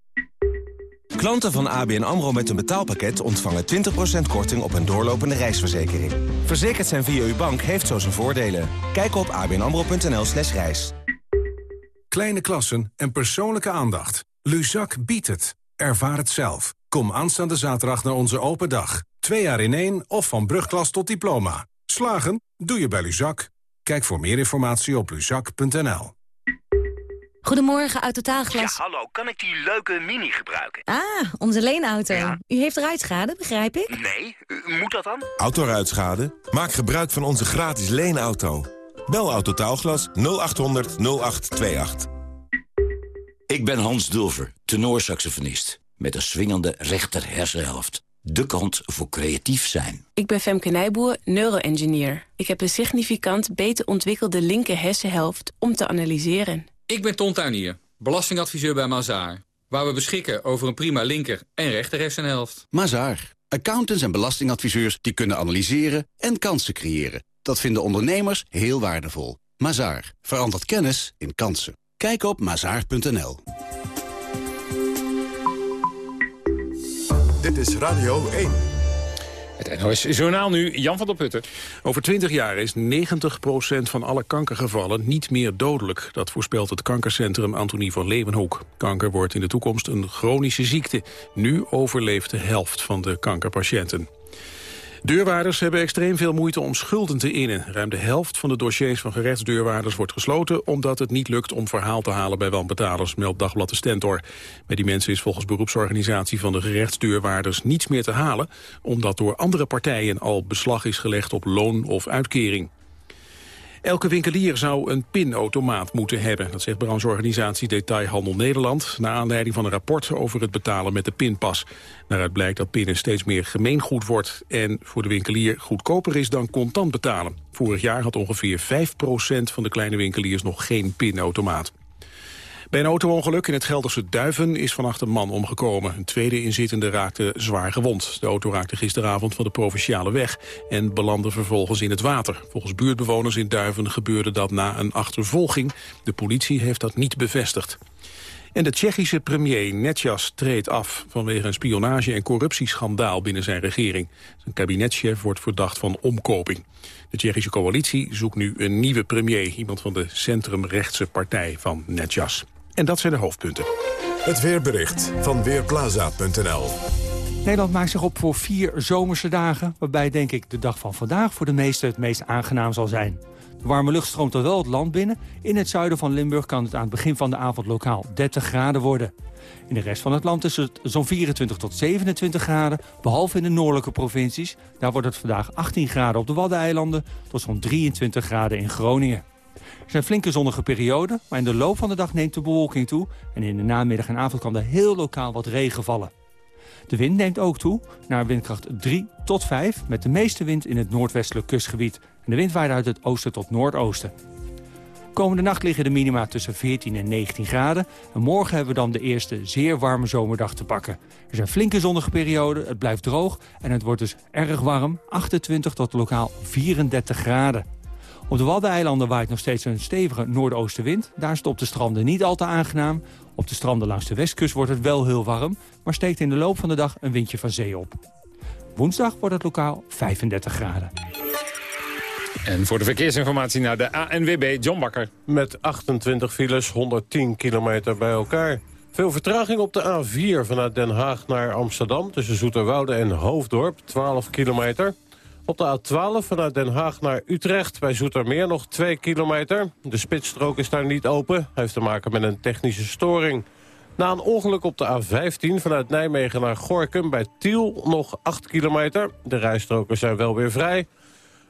Klanten van ABN AMRO met een betaalpakket ontvangen 20% korting op een doorlopende reisverzekering. Verzekerd zijn via uw bank heeft zo zijn voordelen. Kijk op abnamro.nl slash reis. Kleine klassen en persoonlijke aandacht. Luzak biedt het. Ervaar het zelf. Kom aanstaande zaterdag naar onze open dag. Twee jaar in één of van brugklas tot diploma. Slagen? Doe je bij Luzak. Kijk voor meer informatie op luzak.nl. Goedemorgen, uit Totaalglas. Ja, hallo. Kan ik die leuke Mini gebruiken? Ah, onze leenauto. U heeft ruitschade, begrijp ik? Nee, u- moet dat dan? Autoruitschade? Maak gebruik van onze gratis leenauto. Bel Autotaalglas 0800 0828. Ik ben Hans Dulver, tenorsaxofonist. Met een swingende rechter hersenhelft. De kant voor creatief zijn. Ik ben Femke Nijboer, neuroengineer. Ik heb een significant beter ontwikkelde linker hersenhelft om te analyseren. Ik ben Ton Tuinier, belastingadviseur bij Mazaar. Waar we beschikken over een prima linker- en rechter hersenhelft. Mazaar. Accountants en belastingadviseurs die kunnen analyseren en kansen creëren. Dat vinden ondernemers heel waardevol. Mazaar. Verandert kennis in kansen. Kijk op mazaar.nl. Dit is Radio 1. Het Journaal nu, Jan van der Putten. Over 20 jaar is 90% van alle kankergevallen niet meer dodelijk. Dat voorspelt het kankercentrum Antonie van Leeuwenhoek. Kanker wordt in de toekomst een chronische ziekte. Nu overleeft de helft van de kankerpatiënten. Deurwaarders hebben extreem veel moeite om schulden te innen. Ruim de helft van de dossiers van gerechtsdeurwaarders wordt gesloten... omdat het niet lukt om verhaal te halen bij wanbetalers, meldt Dagblad de Stentor. Bij die mensen is volgens beroepsorganisatie van de gerechtsdeurwaarders niets meer te halen... omdat door andere partijen al beslag is gelegd op loon of uitkering. Elke winkelier zou een pinautomaat moeten hebben. Dat zegt brancheorganisatie Detailhandel Nederland... na aanleiding van een rapport over het betalen met de pinpas. Daaruit blijkt dat pinnen steeds meer gemeengoed wordt... en voor de winkelier goedkoper is dan contant betalen. Vorig jaar had ongeveer 5% van de kleine winkeliers nog geen pinautomaat. Bij een auto-ongeluk in het Gelderse Duiven is vannacht een man omgekomen. Een tweede inzittende raakte zwaar gewond. De auto raakte gisteravond van de provinciale weg en belandde vervolgens in het water. Volgens buurtbewoners in Duiven gebeurde dat na een achtervolging. De politie heeft dat niet bevestigd. En de Tsjechische premier Netjas treedt af vanwege een spionage- en corruptieschandaal binnen zijn regering. Zijn kabinetchef wordt verdacht van omkoping. De Tsjechische coalitie zoekt nu een nieuwe premier, iemand van de centrumrechtse partij van Netjas. En dat zijn de hoofdpunten. Het weerbericht van Weerplaza.nl Nederland maakt zich op voor vier zomerse dagen... waarbij denk ik de dag van vandaag voor de meesten het meest aangenaam zal zijn. De warme lucht stroomt al wel het land binnen. In het zuiden van Limburg kan het aan het begin van de avond lokaal 30 graden worden. In de rest van het land is het zo'n 24 tot 27 graden, behalve in de noordelijke provincies. Daar wordt het vandaag 18 graden op de Waddeneilanden tot zo'n 23 graden in Groningen. Zijn flinke zonnige perioden, maar in de loop van de dag neemt de bewolking toe... en in de namiddag en avond kan er heel lokaal wat regen vallen. De wind neemt ook toe naar windkracht 3 tot 5... met de meeste wind in het noordwestelijk kustgebied. En de wind waait uit het oosten tot noordoosten. Komende nacht liggen de minima tussen 14 en 19 graden. En morgen hebben we dan de eerste zeer warme zomerdag te pakken. Er zijn flinke zonnige perioden, het blijft droog... en het wordt dus erg warm, 28 tot lokaal 34 graden. Op de Waddeneilanden waait nog steeds een stevige noordoostenwind. Daar is het op de stranden niet al te aangenaam. Op de stranden langs de westkust wordt het wel heel warm... maar steekt in de loop van de dag een windje van zee op. Woensdag wordt het lokaal 35 graden. En voor de verkeersinformatie naar de ANWB, John Bakker. Met 28 files, 110 kilometer bij elkaar. Veel vertraging op de A4 vanuit Den Haag naar Amsterdam... tussen Zoeterwoude en Hoofddorp, 12 kilometer. Op de A12 vanuit Den Haag naar Utrecht bij Zoetermeer nog 2 kilometer. De spitsstrook is daar niet open, heeft te maken met een technische storing. Na een ongeluk op de A15 vanuit Nijmegen naar Gorkum bij Tiel nog 8 kilometer. De rijstroken zijn wel weer vrij.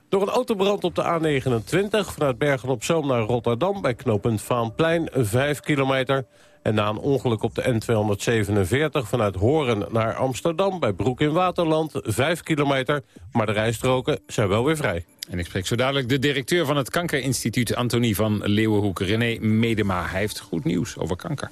Door een autobrand op de A29 vanuit Bergen-op-Zoom naar Rotterdam... bij knooppunt Vaanplein, 5 kilometer. En na een ongeluk op de N247 vanuit Horen naar Amsterdam... bij Broek in Waterland, 5 kilometer. Maar de rijstroken zijn wel weer vrij. En ik spreek zo dadelijk de directeur van het Kankerinstituut... Antonie van Leeuwenhoek, René Medema. Hij heeft goed nieuws over kanker.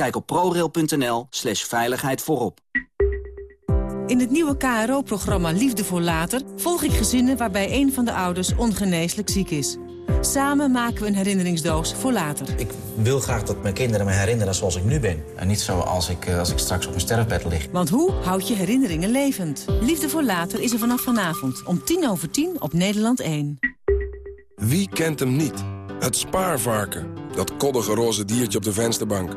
Kijk op prorail.nl slash veiligheid voorop. In het nieuwe KRO-programma Liefde voor Later... volg ik gezinnen waarbij een van de ouders ongeneeslijk ziek is. Samen maken we een herinneringsdoos voor later. Ik wil graag dat mijn kinderen me herinneren zoals ik nu ben. En niet zo als ik, als ik straks op een sterfbed lig. Want hoe houd je herinneringen levend? Liefde voor Later is er vanaf vanavond om tien over tien op Nederland 1. Wie kent hem niet? Het spaarvarken. Dat koddige roze diertje op de vensterbank.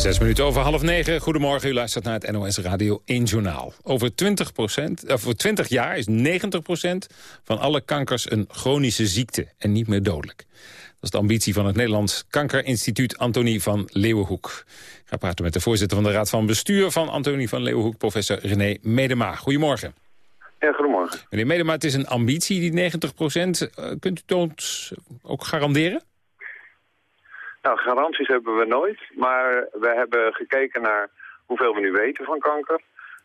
Zes minuten over half negen. Goedemorgen, u luistert naar het NOS Radio 1 Journaal. Over 20%, over 20 jaar is 90% van alle kankers een chronische ziekte en niet meer dodelijk. Dat is de ambitie van het Nederlands Kankerinstituut Antonie van Leeuwenhoek. Ik ga praten met de voorzitter van de Raad van Bestuur van Antonie van Leeuwenhoek, professor René Medema. Goedemorgen. Ja, goedemorgen. Meneer Medema, het is een ambitie, die 90% Kunt u het ons ook garanderen? Nou, garanties hebben we nooit, maar we hebben gekeken naar hoeveel we nu weten van kanker.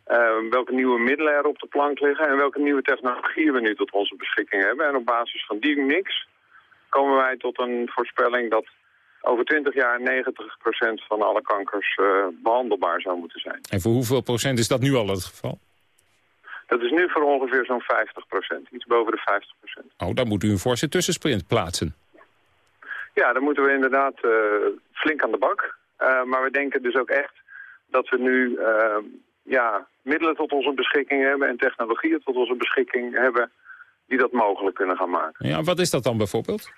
Uh, welke nieuwe middelen er op de plank liggen en welke nieuwe technologieën we nu tot onze beschikking hebben. En op basis van die mix komen wij tot een voorspelling dat over 20 jaar 90% van alle kankers uh, behandelbaar zou moeten zijn. En voor hoeveel procent is dat nu al het geval? Dat is nu voor ongeveer zo'n 50%, iets boven de 50%. Oh, dan moet u een forse tussensprint plaatsen. Ja, dan moeten we inderdaad uh, flink aan de bak. Uh, maar we denken dus ook echt dat we nu uh, ja, middelen tot onze beschikking hebben... en technologieën tot onze beschikking hebben die dat mogelijk kunnen gaan maken. Ja, wat is dat dan bijvoorbeeld?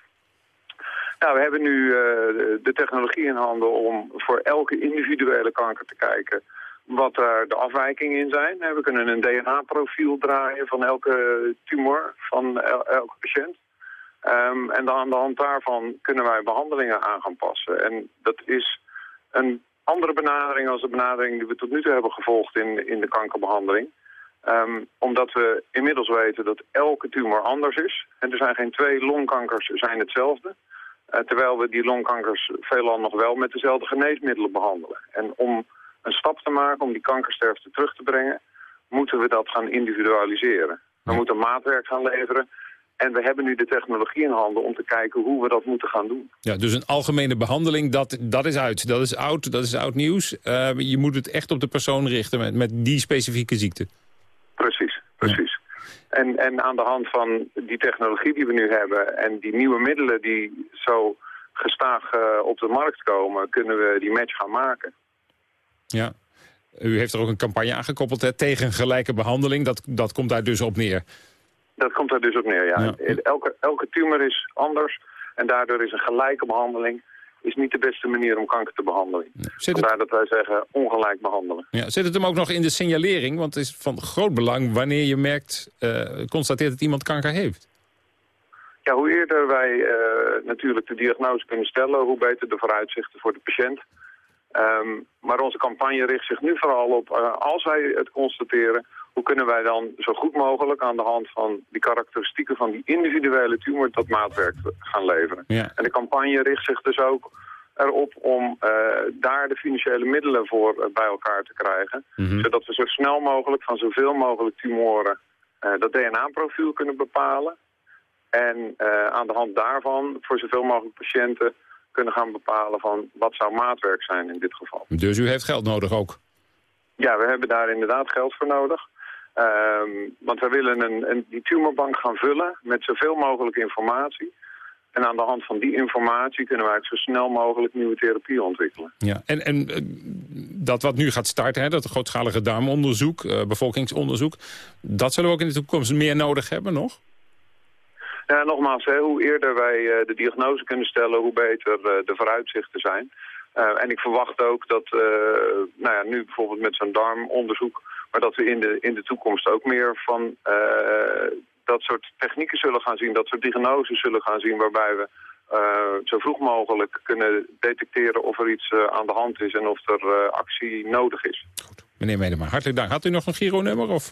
Nou, we hebben nu de technologie in handen om voor elke individuele kanker te kijken wat er de afwijkingen in zijn. We kunnen een DNA-profiel draaien van elke tumor van el elke patiënt. Um, en dan aan de hand daarvan kunnen wij behandelingen aan gaan passen. En dat is een andere benadering als de benadering die we tot nu toe hebben gevolgd in, in de kankerbehandeling. Um, omdat we inmiddels weten dat elke tumor anders is. En er zijn geen twee longkankers zijn hetzelfde. Uh, terwijl we die longkankers veelal nog wel met dezelfde geneesmiddelen behandelen. En om een stap te maken om die kankersterfte terug te brengen, moeten we dat gaan individualiseren. We moeten maatwerk gaan leveren en we hebben nu de technologie in handen om te kijken hoe we dat moeten gaan doen. Ja, dus een algemene behandeling, dat, dat is uit. Dat is oud, dat is oud nieuws. Uh, je moet het echt op de persoon richten met, met die specifieke ziekte. Precies, precies. En, en aan de hand van die technologie die we nu hebben... en die nieuwe middelen die zo gestaag uh, op de markt komen... kunnen we die match gaan maken. Ja. U heeft er ook een campagne aangekoppeld hè, tegen gelijke behandeling. Dat, dat komt daar dus op neer. Dat komt er dus op neer, ja. Elke, elke tumor is anders en daardoor is een gelijke behandeling is niet de beste manier om kanker te behandelen. Vandaar dat wij zeggen ongelijk behandelen. Ja, zit het hem ook nog in de signalering? Want het is van groot belang wanneer je merkt, uh, constateert dat iemand kanker heeft. Ja, hoe eerder wij uh, natuurlijk de diagnose kunnen stellen, hoe beter de vooruitzichten voor de patiënt. Um, maar onze campagne richt zich nu vooral op, uh, als wij het constateren, hoe kunnen wij dan zo goed mogelijk aan de hand van die karakteristieken van die individuele tumor dat maatwerk gaan leveren. Ja. En de campagne richt zich dus ook erop om daar de financiële middelen voor bij elkaar te krijgen. Mhm. Zodat we zo snel mogelijk van zoveel mogelijk tumoren dat DNA-profiel kunnen bepalen. En aan de hand daarvan voor zoveel mogelijk patiënten kunnen gaan bepalen van wat zou maatwerk zijn in dit geval. Dus u heeft geld nodig ook? Ja, we hebben daar inderdaad geld voor nodig. Ehm, want we willen een, een, die tumorbank gaan vullen met zoveel mogelijk informatie. En aan de hand van die informatie kunnen wij zo snel mogelijk nieuwe therapieën ontwikkelen. Ja, en, en eh, dat wat nu gaat starten, hè, dat grootschalige darmonderzoek, uh, bevolkingsonderzoek... dat zullen we ook in de toekomst meer nodig hebben nog? Ja, nogmaals, hè, hoe eerder wij uh, de diagnose kunnen stellen, hoe beter de vooruitzichten zijn. en ik verwacht ook dat, nou ja, nu bijvoorbeeld met zo'n darmonderzoek maar dat we in de, in de toekomst ook meer van uh, dat soort technieken zullen gaan zien, dat soort diagnoses zullen gaan zien, waarbij we uh, zo vroeg mogelijk kunnen detecteren of er iets uh, aan de hand is en of er actie nodig is. Goed. Meneer Medema, hartelijk dank. Had u nog een Giro-nummer? Of,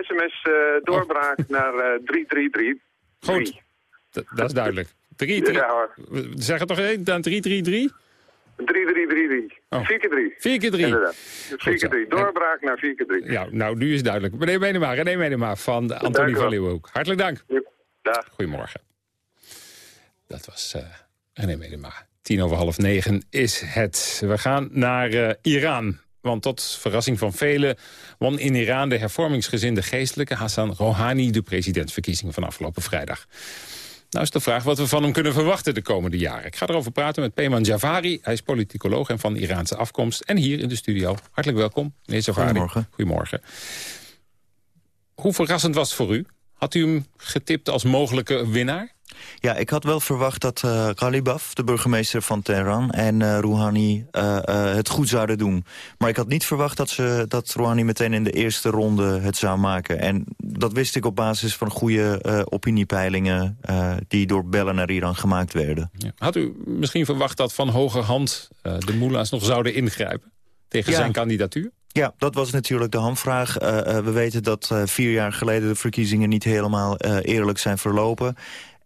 SMS doorbraak oh. naar 333. Goed, dat is duidelijk. 3, 3. Ja, zeg het toch eens, dan 333? 3-3-3-3. Oh. 4 keer 3. 4 keer 3. Inderdaad. 4 keer 3. Doorbraak naar 4 keer 3. Ja, nou, nu is het duidelijk. Meneer Menema, René Menema van Antonie van Leeuwenhoek. Hartelijk dank. Yep. Dag. Goedemorgen. Dat was uh, René Menema. Tien over half negen is het. We gaan naar uh, Iran. Want tot verrassing van velen won in Iran de hervormingsgezinde geestelijke Hassan Rouhani de presidentsverkiezingen van afgelopen vrijdag. Nou is de vraag wat we van hem kunnen verwachten de komende jaren. Ik ga erover praten met Peyman Javari. Hij is politicoloog en van Iraanse afkomst. En hier in de studio. Hartelijk welkom, meneer Javari. Goedemorgen. Goedemorgen. Hoe verrassend was het voor u? Had u hem getipt als mogelijke winnaar? Ja, ik had wel verwacht dat uh, Ghalibaf, de burgemeester van Teheran... en uh, Rouhani uh, het goed zouden doen. Maar ik had niet verwacht dat, ze, dat Rouhani meteen in de eerste ronde het zou maken. En dat wist ik op basis van goede opiniepeilingen... die door bellen naar Iran gemaakt werden. Ja. Had u misschien verwacht dat van hoger hand de moela's nog zouden ingrijpen? Tegen ja. zijn kandidatuur? Ja, dat was natuurlijk de hamvraag. Uh, uh, we weten dat uh, vier jaar geleden de verkiezingen niet helemaal eerlijk zijn verlopen.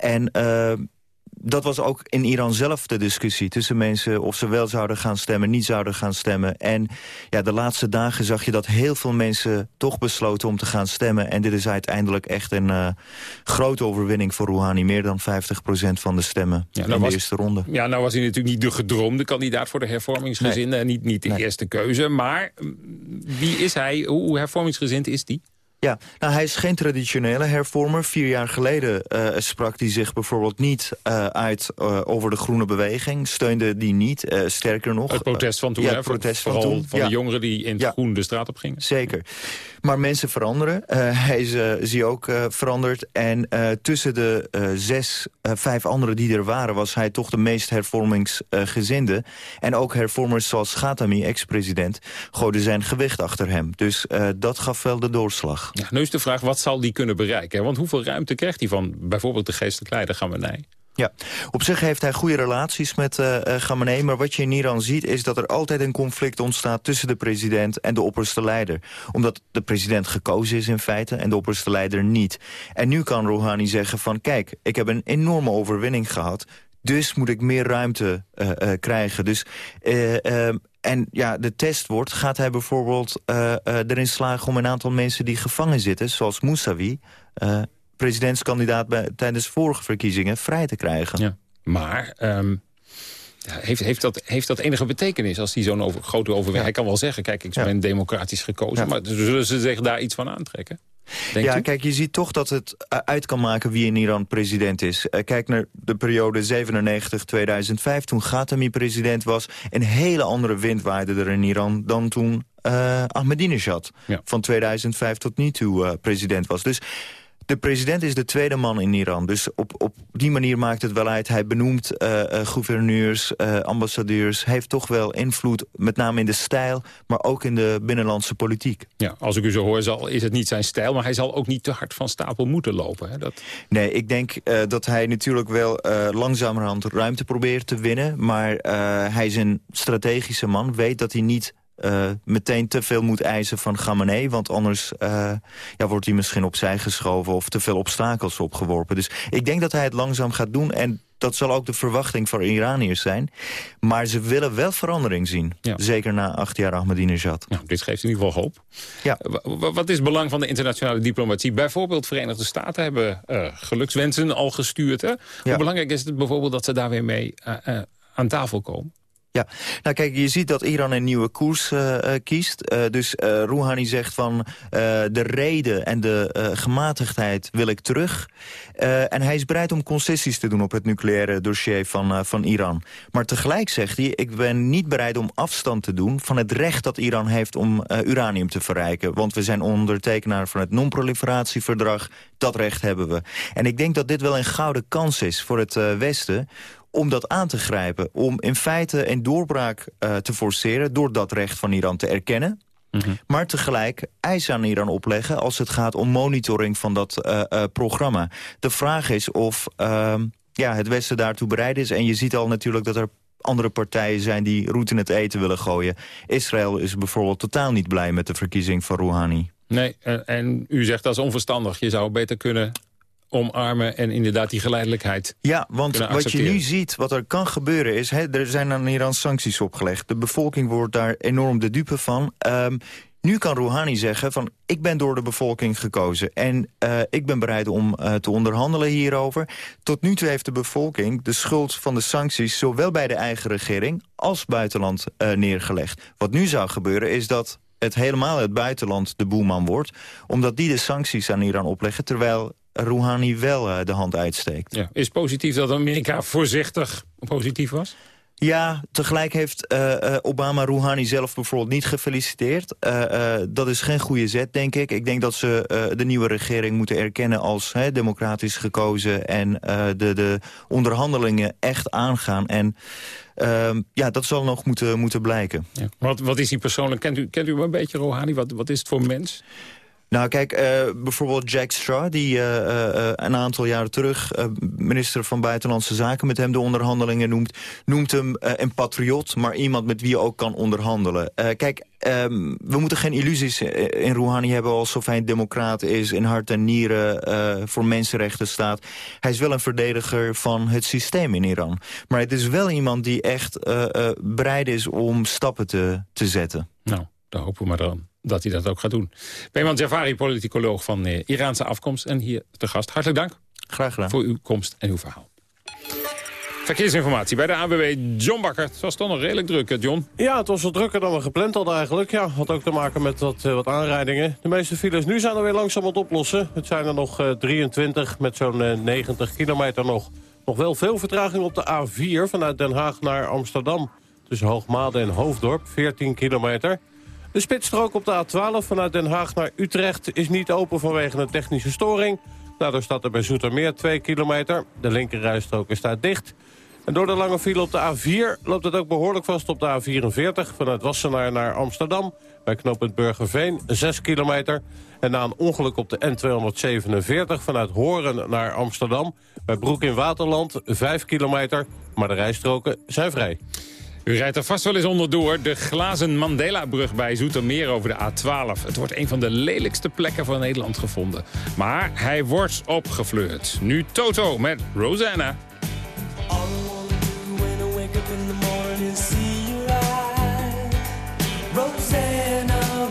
En dat was ook in Iran zelf de discussie tussen mensen... of ze wel zouden gaan stemmen, niet zouden gaan stemmen. En ja, de laatste dagen zag je dat heel veel mensen toch besloten om te gaan stemmen. En dit is uiteindelijk echt een uh, grote overwinning voor Rouhani. Meer dan 50% van de stemmen ja, nou in de eerste ronde. Ja, nou was hij natuurlijk niet de gedroomde kandidaat voor de hervormingsgezinden. Nee. Niet, niet de nee. eerste keuze. Maar wie is hij? Hoe hervormingsgezind is die? Ja, nou, hij is geen traditionele hervormer. Vier jaar geleden uh, sprak hij zich bijvoorbeeld niet uh, uit uh, over de groene beweging. Steunde die niet, sterker nog. Het protest van toen, ja, het protest van, toen. van ja. de jongeren die in het ja. groen de straat op gingen. Zeker. Maar mensen veranderen. hij is, hij ook veranderd. En tussen de zes, vijf anderen die er waren... was hij toch de meest hervormingsgezinde. en ook hervormers zoals Ghatami, ex-president... gooiden zijn gewicht achter hem. Dus dat gaf wel de doorslag. Ja, nu is de vraag, wat zal die kunnen bereiken? Want hoeveel ruimte krijgt hij van bijvoorbeeld de geestelijke leider Gamenei? Ja, op zich heeft hij goede relaties met uh, Khamenei... maar wat je in Iran ziet is dat er altijd een conflict ontstaat... tussen de president en de opperste leider. Omdat de president gekozen is in feite en de opperste leider niet. En nu kan Rouhani zeggen van... kijk, ik heb een enorme overwinning gehad... dus moet ik meer ruimte uh, krijgen. Dus... En ja, de test wordt, gaat hij bijvoorbeeld uh, uh, erin slagen om een aantal mensen die gevangen zitten... zoals Mousavi, uh, presidentskandidaat bij, tijdens vorige verkiezingen, vrij te krijgen. Ja. Maar um, ja, heeft, heeft, dat, heeft dat enige betekenis als hij zo'n over, grote overwinning... Ja. Hij kan wel zeggen, kijk, ik ben ja. democratisch gekozen... maar zullen ze zich daar iets van aantrekken? Denkt ja, u? kijk, je ziet toch dat het uit kan maken wie in Iran president is. Uh, kijk naar de periode 97-2005, toen Ghatami president was. Een hele andere wind waaide er in Iran dan toen uh, Ahmadinejad... Ja. van 2005 tot nu toe uh, president was. Dus de president is de tweede man in Iran. Dus op, op die manier maakt het wel uit. Hij benoemt uh, uh, gouverneurs, uh, ambassadeurs. Heeft toch wel invloed, met name in de stijl... maar ook in de binnenlandse politiek. Ja, als ik u zo hoor, zal, is het niet zijn stijl... maar hij zal ook niet te hard van stapel moeten lopen. Hè? Dat... Nee, ik denk dat hij natuurlijk wel langzamerhand ruimte probeert te winnen... maar hij is een strategische man, weet dat hij niet uh, meteen te veel moet eisen van Gamenei. Want anders uh, ja, wordt hij misschien opzij geschoven of te veel obstakels opgeworpen. Dus ik denk dat hij het langzaam gaat doen. En dat zal ook de verwachting van Iraniërs zijn. Maar ze willen wel verandering zien. Zeker na acht jaar Ahmadinejad. Nou, dit geeft in ieder geval hoop. Ja. Wat is het belang van de internationale diplomatie? Bijvoorbeeld Verenigde Staten hebben uh, gelukswensen al gestuurd. Hè? Hoe belangrijk is het bijvoorbeeld dat ze daar weer mee aan tafel komen? Ja, nou kijk, je ziet dat Iran een nieuwe koers uh, kiest. Uh, dus uh, Rouhani zegt van de reden en de gematigdheid wil ik terug. en hij is bereid om concessies te doen op het nucleaire dossier van, van Iran. Maar tegelijk zegt hij, ik ben niet bereid om afstand te doen... van het recht dat Iran heeft om uranium te verrijken. Want we zijn ondertekenaar van het non-proliferatieverdrag. Dat recht hebben we. En ik denk dat dit wel een gouden kans is voor het Westen om dat aan te grijpen. Om in feite een doorbraak uh, te forceren door dat recht van Iran te erkennen. Mm -hmm. Maar tegelijk eisen aan Iran opleggen als het gaat om monitoring van dat uh, uh, programma. De vraag is of ehm, ja, het Westen daartoe bereid is. En je ziet al natuurlijk dat er andere partijen zijn die roet in het eten willen gooien. Israël is bijvoorbeeld totaal niet blij met de verkiezing van Rouhani. Nee, en, en u zegt dat is onverstandig. Je zou beter kunnen omarmen en inderdaad die geleidelijkheid Ja, want wat je nu ziet, wat er kan gebeuren is... Hè, er zijn aan Iran sancties opgelegd. De bevolking wordt daar enorm de dupe van. Um, nu kan Rouhani zeggen van ik ben door de bevolking gekozen... en uh, ik ben bereid om uh, te onderhandelen hierover. Tot nu toe heeft de bevolking de schuld van de sancties... zowel bij de eigen regering als buitenland uh, neergelegd. Wat nu zou gebeuren is dat het helemaal het buitenland de boeman wordt... omdat die de sancties aan Iran opleggen... terwijl Rouhani wel uh, de hand uitsteekt. Ja. Is positief dat Amerika voorzichtig positief was? Ja, tegelijk heeft uh, uh, Obama Rouhani zelf bijvoorbeeld niet gefeliciteerd. Uh, dat is geen goede zet, denk ik. Ik denk dat ze de nieuwe regering moeten erkennen als democratisch gekozen... en de, de onderhandelingen echt aangaan. En ehm, ja, dat zal nog moeten, moeten blijken. Ja. Wat, wat is hij persoonlijk? Kent u, kent u een beetje Rouhani? Wat, wat is het voor mens? Nou kijk, uh, bijvoorbeeld Jack Straw, die uh, uh, een aantal jaren terug... minister van Buitenlandse Zaken met hem de onderhandelingen noemt... noemt hem een patriot, maar iemand met wie je ook kan onderhandelen. kijk, um, we moeten geen illusies in Rouhani hebben... alsof hij een democraat is, in hart en nieren voor mensenrechten staat. Hij is wel een verdediger van het systeem in Iran. Maar het is wel iemand die echt bereid is om stappen te, te zetten. Nou, daar hopen we maar dan dat hij dat ook gaat doen. Peyman Jafari, politicoloog van eh, Iraanse afkomst. En hier te gast. Hartelijk dank. Graag gedaan. Voor uw komst en uw verhaal. Verkeersinformatie bij de ABW John Bakker. Het was toch nog redelijk druk, John? Ja, het was wat drukker dan we gepland hadden eigenlijk. Ja, had ook te maken met wat, uh, wat aanrijdingen. De meeste files nu zijn er weer langzaam aan het oplossen. Het zijn er nog uh, 23 met zo'n 90 kilometer nog. Nog wel veel vertraging op de A4 vanuit Den Haag naar Amsterdam. Tussen Hoogmade en Hoofddorp, 14 kilometer. De spitsstrook op de A12 vanuit Den Haag naar Utrecht is niet open vanwege een technische storing. Daardoor staat er bij Zoetermeer 2 kilometer. De linkerrijstrook is daar dicht. En door de lange file op de A4 loopt het ook behoorlijk vast op de A44... vanuit Wassenaar naar Amsterdam. Bij knooppunt Burgerveen 6 kilometer. En na een ongeluk op de N247 vanuit Horen naar Amsterdam... bij Broek in Waterland 5 kilometer. Maar de rijstroken zijn vrij. U rijdt er vast wel eens onderdoor. De glazen Mandela-brug bij Zoetermeer over de A12. Het wordt een van de lelijkste plekken van Nederland gevonden. Maar hij wordt opgefleurd. Nu Toto met Rosanna. Rosanna,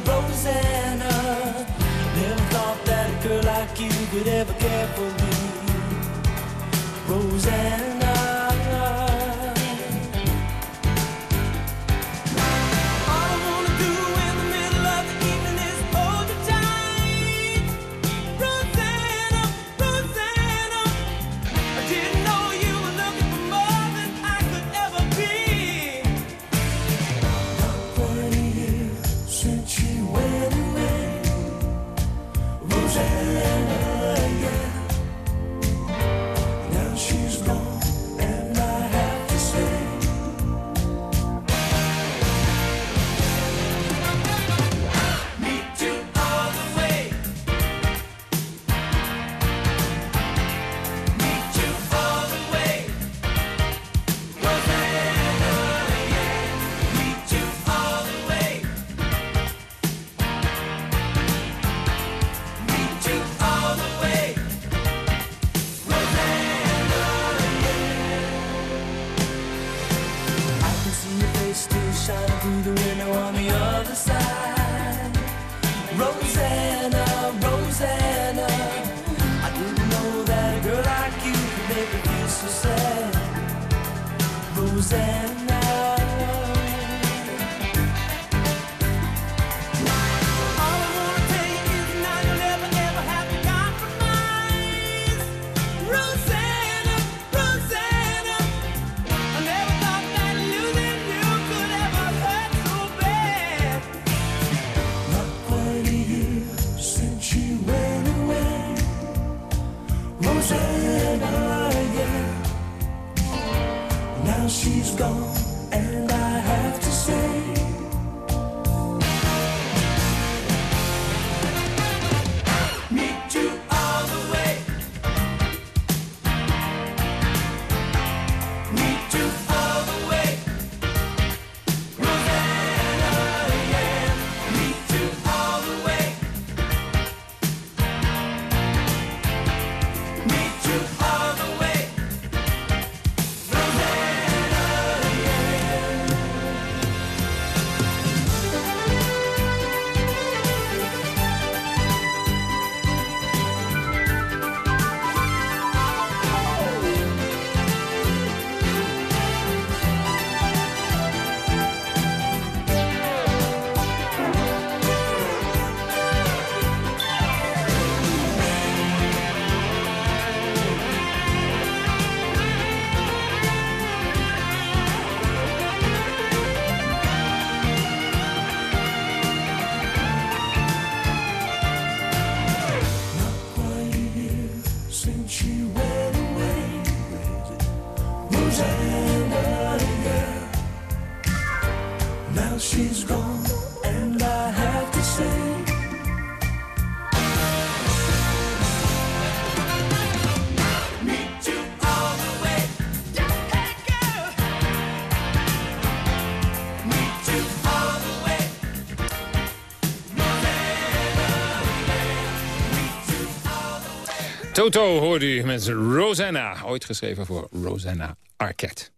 Toto hoorde u met Rosanna. Ooit geschreven voor Rosanna Arquette.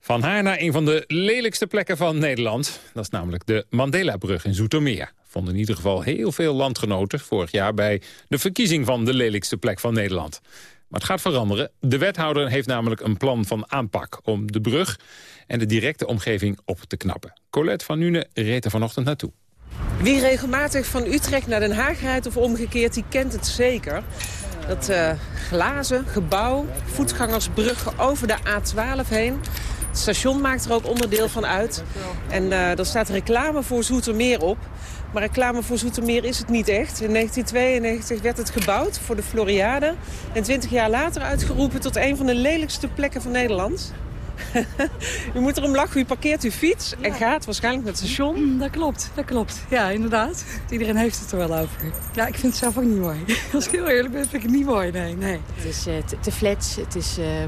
Van haar naar een van de lelijkste plekken van Nederland. Dat is namelijk de Mandela-brug in Zoetermeer. Vonden in ieder geval heel veel landgenoten vorig jaar... bij de verkiezing van de lelijkste plek van Nederland. Maar het gaat veranderen. De wethouder heeft namelijk een plan van aanpak... om de brug en de directe omgeving op te knappen. Colette van Nune reed er vanochtend naartoe. Wie regelmatig van Utrecht naar Den Haag rijdt of omgekeerd, die kent het zeker. Dat eh, glazen gebouw, voetgangersbrug over de A12 heen. Het station maakt er ook onderdeel van uit. En uh, staat reclame voor Zoetermeer op. Maar reclame voor Zoetermeer is het niet echt. In 1992 werd het gebouwd voor de Floriade. En 20 jaar later uitgeroepen tot een van de lelijkste plekken van Nederland. U moet erom lachen, u parkeert uw fiets en gaat waarschijnlijk naar het station. Dat klopt, dat klopt. Ja, inderdaad. Iedereen heeft het er wel over. Ja, ik vind het zelf ook niet mooi. Als ik heel eerlijk ben, vind ik het niet mooi, nee. nee. Het is uh, te, te flats, het is... Uh,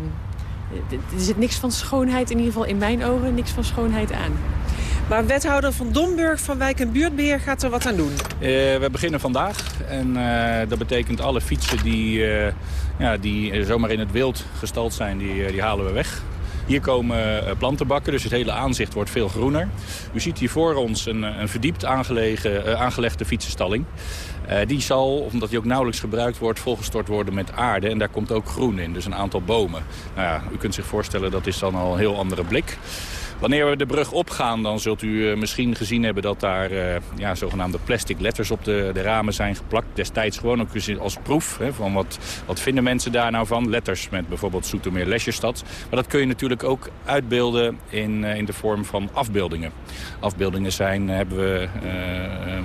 er zit niks van schoonheid, in ieder geval in mijn ogen, niks van schoonheid aan. Maar wethouder van Domburg van Wijk en Buurtbeheer gaat er wat aan doen. Uh, we beginnen vandaag en uh, dat betekent alle fietsen die, uh, ja, die zomaar in het wild gestald zijn, die, die halen we weg. Hier komen plantenbakken, dus het hele aanzicht wordt veel groener. U ziet hier voor ons een, een verdiept aangelegen, aangelegde fietsenstalling. Die zal, omdat die ook nauwelijks gebruikt wordt, volgestort worden met aarde. En daar komt ook groen in, dus een aantal bomen. Nou ja, u kunt zich voorstellen, dat is dan al een heel andere blik. Wanneer we de brug opgaan, dan zult u uh, misschien gezien hebben dat daar uh, ja, zogenaamde plastic letters op de, de, ramen zijn geplakt. Destijds gewoon ook als proef hè, van wat, wat vinden mensen daar nou van. Letters met bijvoorbeeld Soetermeer Lesjesstad. Maar dat kun je natuurlijk ook uitbeelden in, uh, in de vorm van afbeeldingen. Afbeeldingen zijn, hebben we,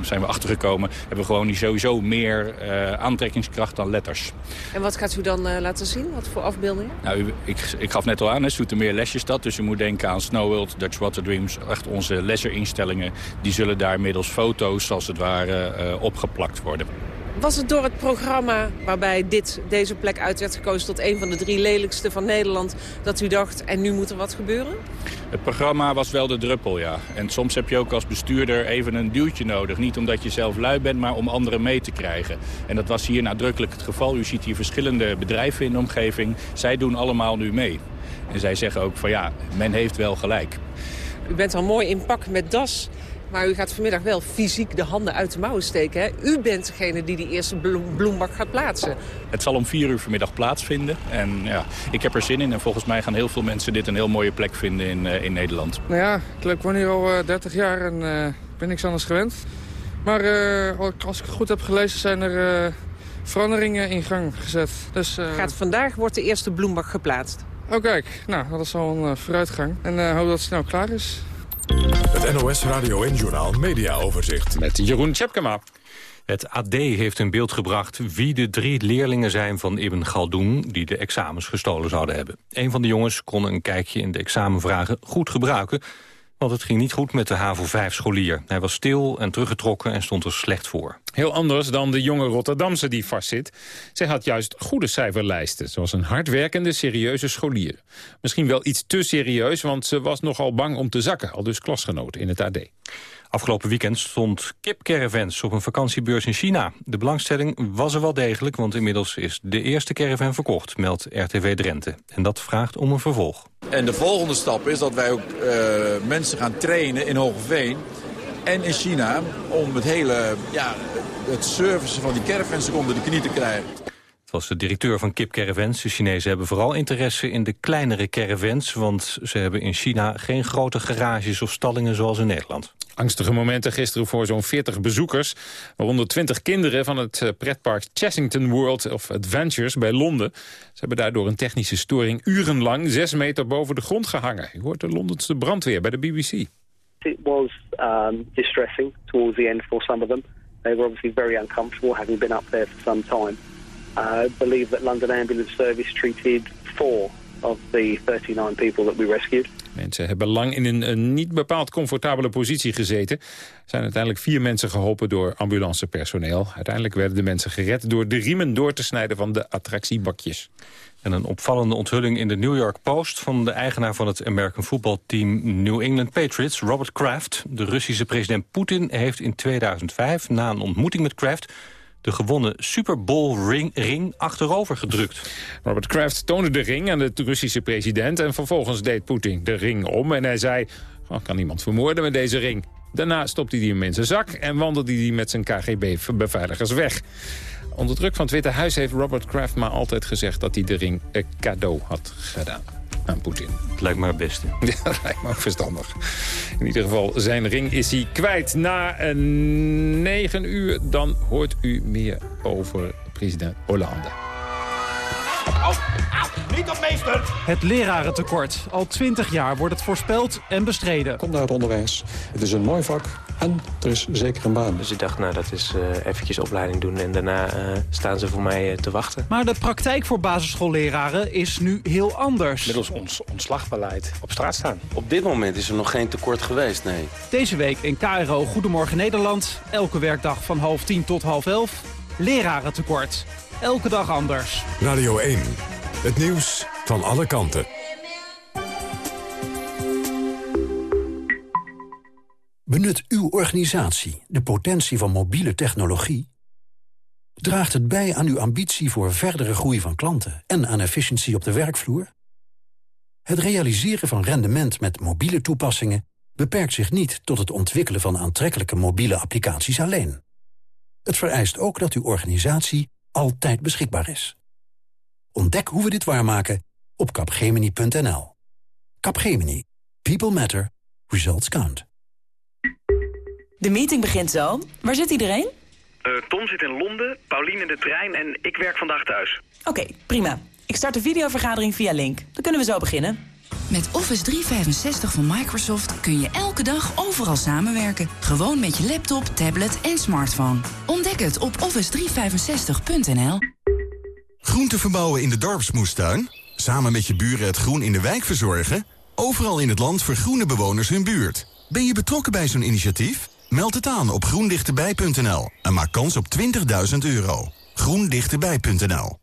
zijn we achtergekomen, hebben gewoon niet sowieso meer aantrekkingskracht dan letters. En wat gaat u dan laten zien? Wat voor afbeeldingen? Nou, u, ik, ik gaf net al aan, Soetermeer Lesjesstad. Dus u moet denken aan Snow World, Dutch Water Dreams, echt onze lesserinstellingen, die zullen daar middels foto's als het ware uh, opgeplakt worden. Was het door het programma waarbij dit, deze plek uit werd gekozen tot een van de drie lelijkste van Nederland, dat u dacht, en nu moet er wat gebeuren? Het programma was wel de druppel, ja. En soms heb je ook als bestuurder even een duwtje nodig. Niet omdat je zelf lui bent, maar om anderen mee te krijgen. En dat was hier nadrukkelijk het geval. U ziet hier verschillende bedrijven in de omgeving. Zij doen allemaal nu mee. En zij zeggen ook van ja, men heeft wel gelijk. U bent al mooi in pak met das. Maar u gaat vanmiddag wel fysiek de handen uit de mouwen steken. Hè? U bent degene die die eerste bloem- bloembak gaat plaatsen. Het zal om vier uur vanmiddag plaatsvinden. En ja, ik heb er zin in. En volgens mij gaan heel veel mensen dit een heel mooie plek vinden in, eh, in Nederland. Nou ja, ik woon hier al eh, 30 jaar en eh, ben niks anders gewend. Maar eh, als ik het goed heb gelezen zijn er eh, veranderingen in gang gezet. Dus, eh, Gaat vandaag wordt de eerste bloembak geplaatst. Oh kijk, nou dat is al een eh, vooruitgang. En eh, hoop dat het snel klaar is. Het NOS Radio en Journaal Media Overzicht. Met Jeroen Tjepkema. Het AD heeft in beeld gebracht wie de drie leerlingen zijn van Ibn Galdoen... die de examens gestolen zouden hebben. Een van de jongens kon een kijkje in de examenvragen goed gebruiken... want het ging niet goed met de HAVO-5-scholier. Hij was stil en teruggetrokken en stond er slecht voor. Heel anders dan de jonge Rotterdamse die vastzit. Zij had juist goede cijferlijsten, zoals een hardwerkende, serieuze scholier. Misschien wel iets te serieus, want ze was nogal bang om te zakken, al dus klasgenoten in het AD. Afgelopen weekend stond kipcaravans op een vakantiebeurs in China. De belangstelling was er wel degelijk, want inmiddels is de eerste caravan verkocht, meldt RTV Drenthe. En dat vraagt om een vervolg. En de volgende stap is dat wij ook eh, mensen gaan trainen in Hogeveen en in China... om het hele, ja, het servicen van die caravans onder de knie te krijgen. Was de directeur van Kip Caravans. De Chinezen hebben vooral interesse in de kleinere caravans... want ze hebben in China geen grote garages of stallingen zoals in Nederland. Angstige momenten gisteren voor zo'n 40 bezoekers. Waaronder 20 kinderen van het eh, pretpark Chessington World of Adventures bij Londen. Ze hebben daardoor een technische storing urenlang 6 meter boven de grond gehangen. U hoort de Londense brandweer bij de BBC. It was um, distressing towards the end for some of them. They were obviously very uncomfortable, having been up there for some time. I believe that London Ambulance Service treated four of the 39 people that we rescued. Mensen hebben lang in een, een niet bepaald comfortabele positie gezeten. Er zijn uiteindelijk vier mensen geholpen door ambulancepersoneel. Uiteindelijk werden de mensen gered door de riemen door te snijden van de attractiebakjes. En een opvallende onthulling in de New York Post... van de eigenaar van het American voetbalteam New England Patriots, Robert Kraft. De Russische president Poetin heeft in 2005, na een ontmoeting met Kraft... de gewonnen Super Bowl ring, ring achterover gedrukt. Robert Kraft toonde de ring aan de Russische president... en vervolgens deed Poetin de ring om en hij zei... Oh, kan iemand vermoorden met deze ring? Daarna stopte hij hem in zijn zak en wandelde hij met zijn KGB-beveiligers weg. Onder druk van het Witte Huis heeft Robert Kraft maar altijd gezegd... dat hij de ring een cadeau had gedaan aan Poetin. Het lijkt me het beste. Ja, dat lijkt me ook verstandig. In ieder geval, zijn ring is hij kwijt. Na een negen uur, dan hoort u meer over president Hollande. Niet op meester! Het lerarentekort. Al twintig jaar wordt het voorspeld en bestreden. Kom naar het onderwijs. Het is een mooi vak en er is zeker een baan. Dus ik dacht, nou, dat is eh eventjes opleiding doen en daarna eh, staan ze voor mij eh, te wachten. Maar de praktijk voor basisschoolleraren is nu heel anders. Middels ons ontslagbeleid op straat staan. Op dit moment is er nog geen tekort geweest, nee. Deze week in KRO Goedemorgen Nederland. Elke werkdag van half tien tot half elf. Lerarentekort. Elke dag anders. Radio 1. Het nieuws van alle kanten. Benut uw organisatie de potentie van mobiele technologie? Draagt het bij aan uw ambitie voor verdere groei van klanten en aan efficiëntie op de werkvloer? Het realiseren van rendement met mobiele toepassingen beperkt zich niet tot het ontwikkelen van aantrekkelijke mobiele applicaties alleen. Het vereist ook dat uw organisatie altijd beschikbaar is. Ontdek hoe we dit waarmaken op capgemini.nl. Capgemini. People matter. Results count. De meeting begint zo. Waar zit iedereen? Eh, Tom zit in Londen, Paulien in de trein en ik werk vandaag thuis. Oké, prima. Ik start de videovergadering via Link. Dan kunnen we zo beginnen. Met Office 365 van Microsoft kun je elke dag overal samenwerken. Gewoon met je laptop, tablet en smartphone. Ontdek het op office365.nl. Groente verbouwen in de dorpsmoestuin? Samen met je buren het groen in de wijk verzorgen? Overal in het land vergroenen bewoners hun buurt. Ben je betrokken bij zo'n initiatief? Meld het aan op groendichterbij.nl en maak kans op 20.000 euro. Groendichterbij.nl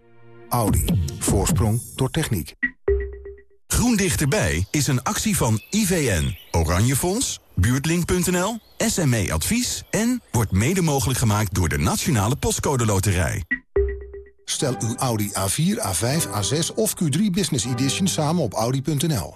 Audi. Voorsprong door techniek. Groen Dichterbij is een actie van IVN, Oranje Fonds, Buurtlink.nl, SME Advies... en wordt mede mogelijk gemaakt door de Nationale Postcode Loterij. Stel uw Audi A4, A5, A6 of Q3 Business Edition samen op Audi.nl.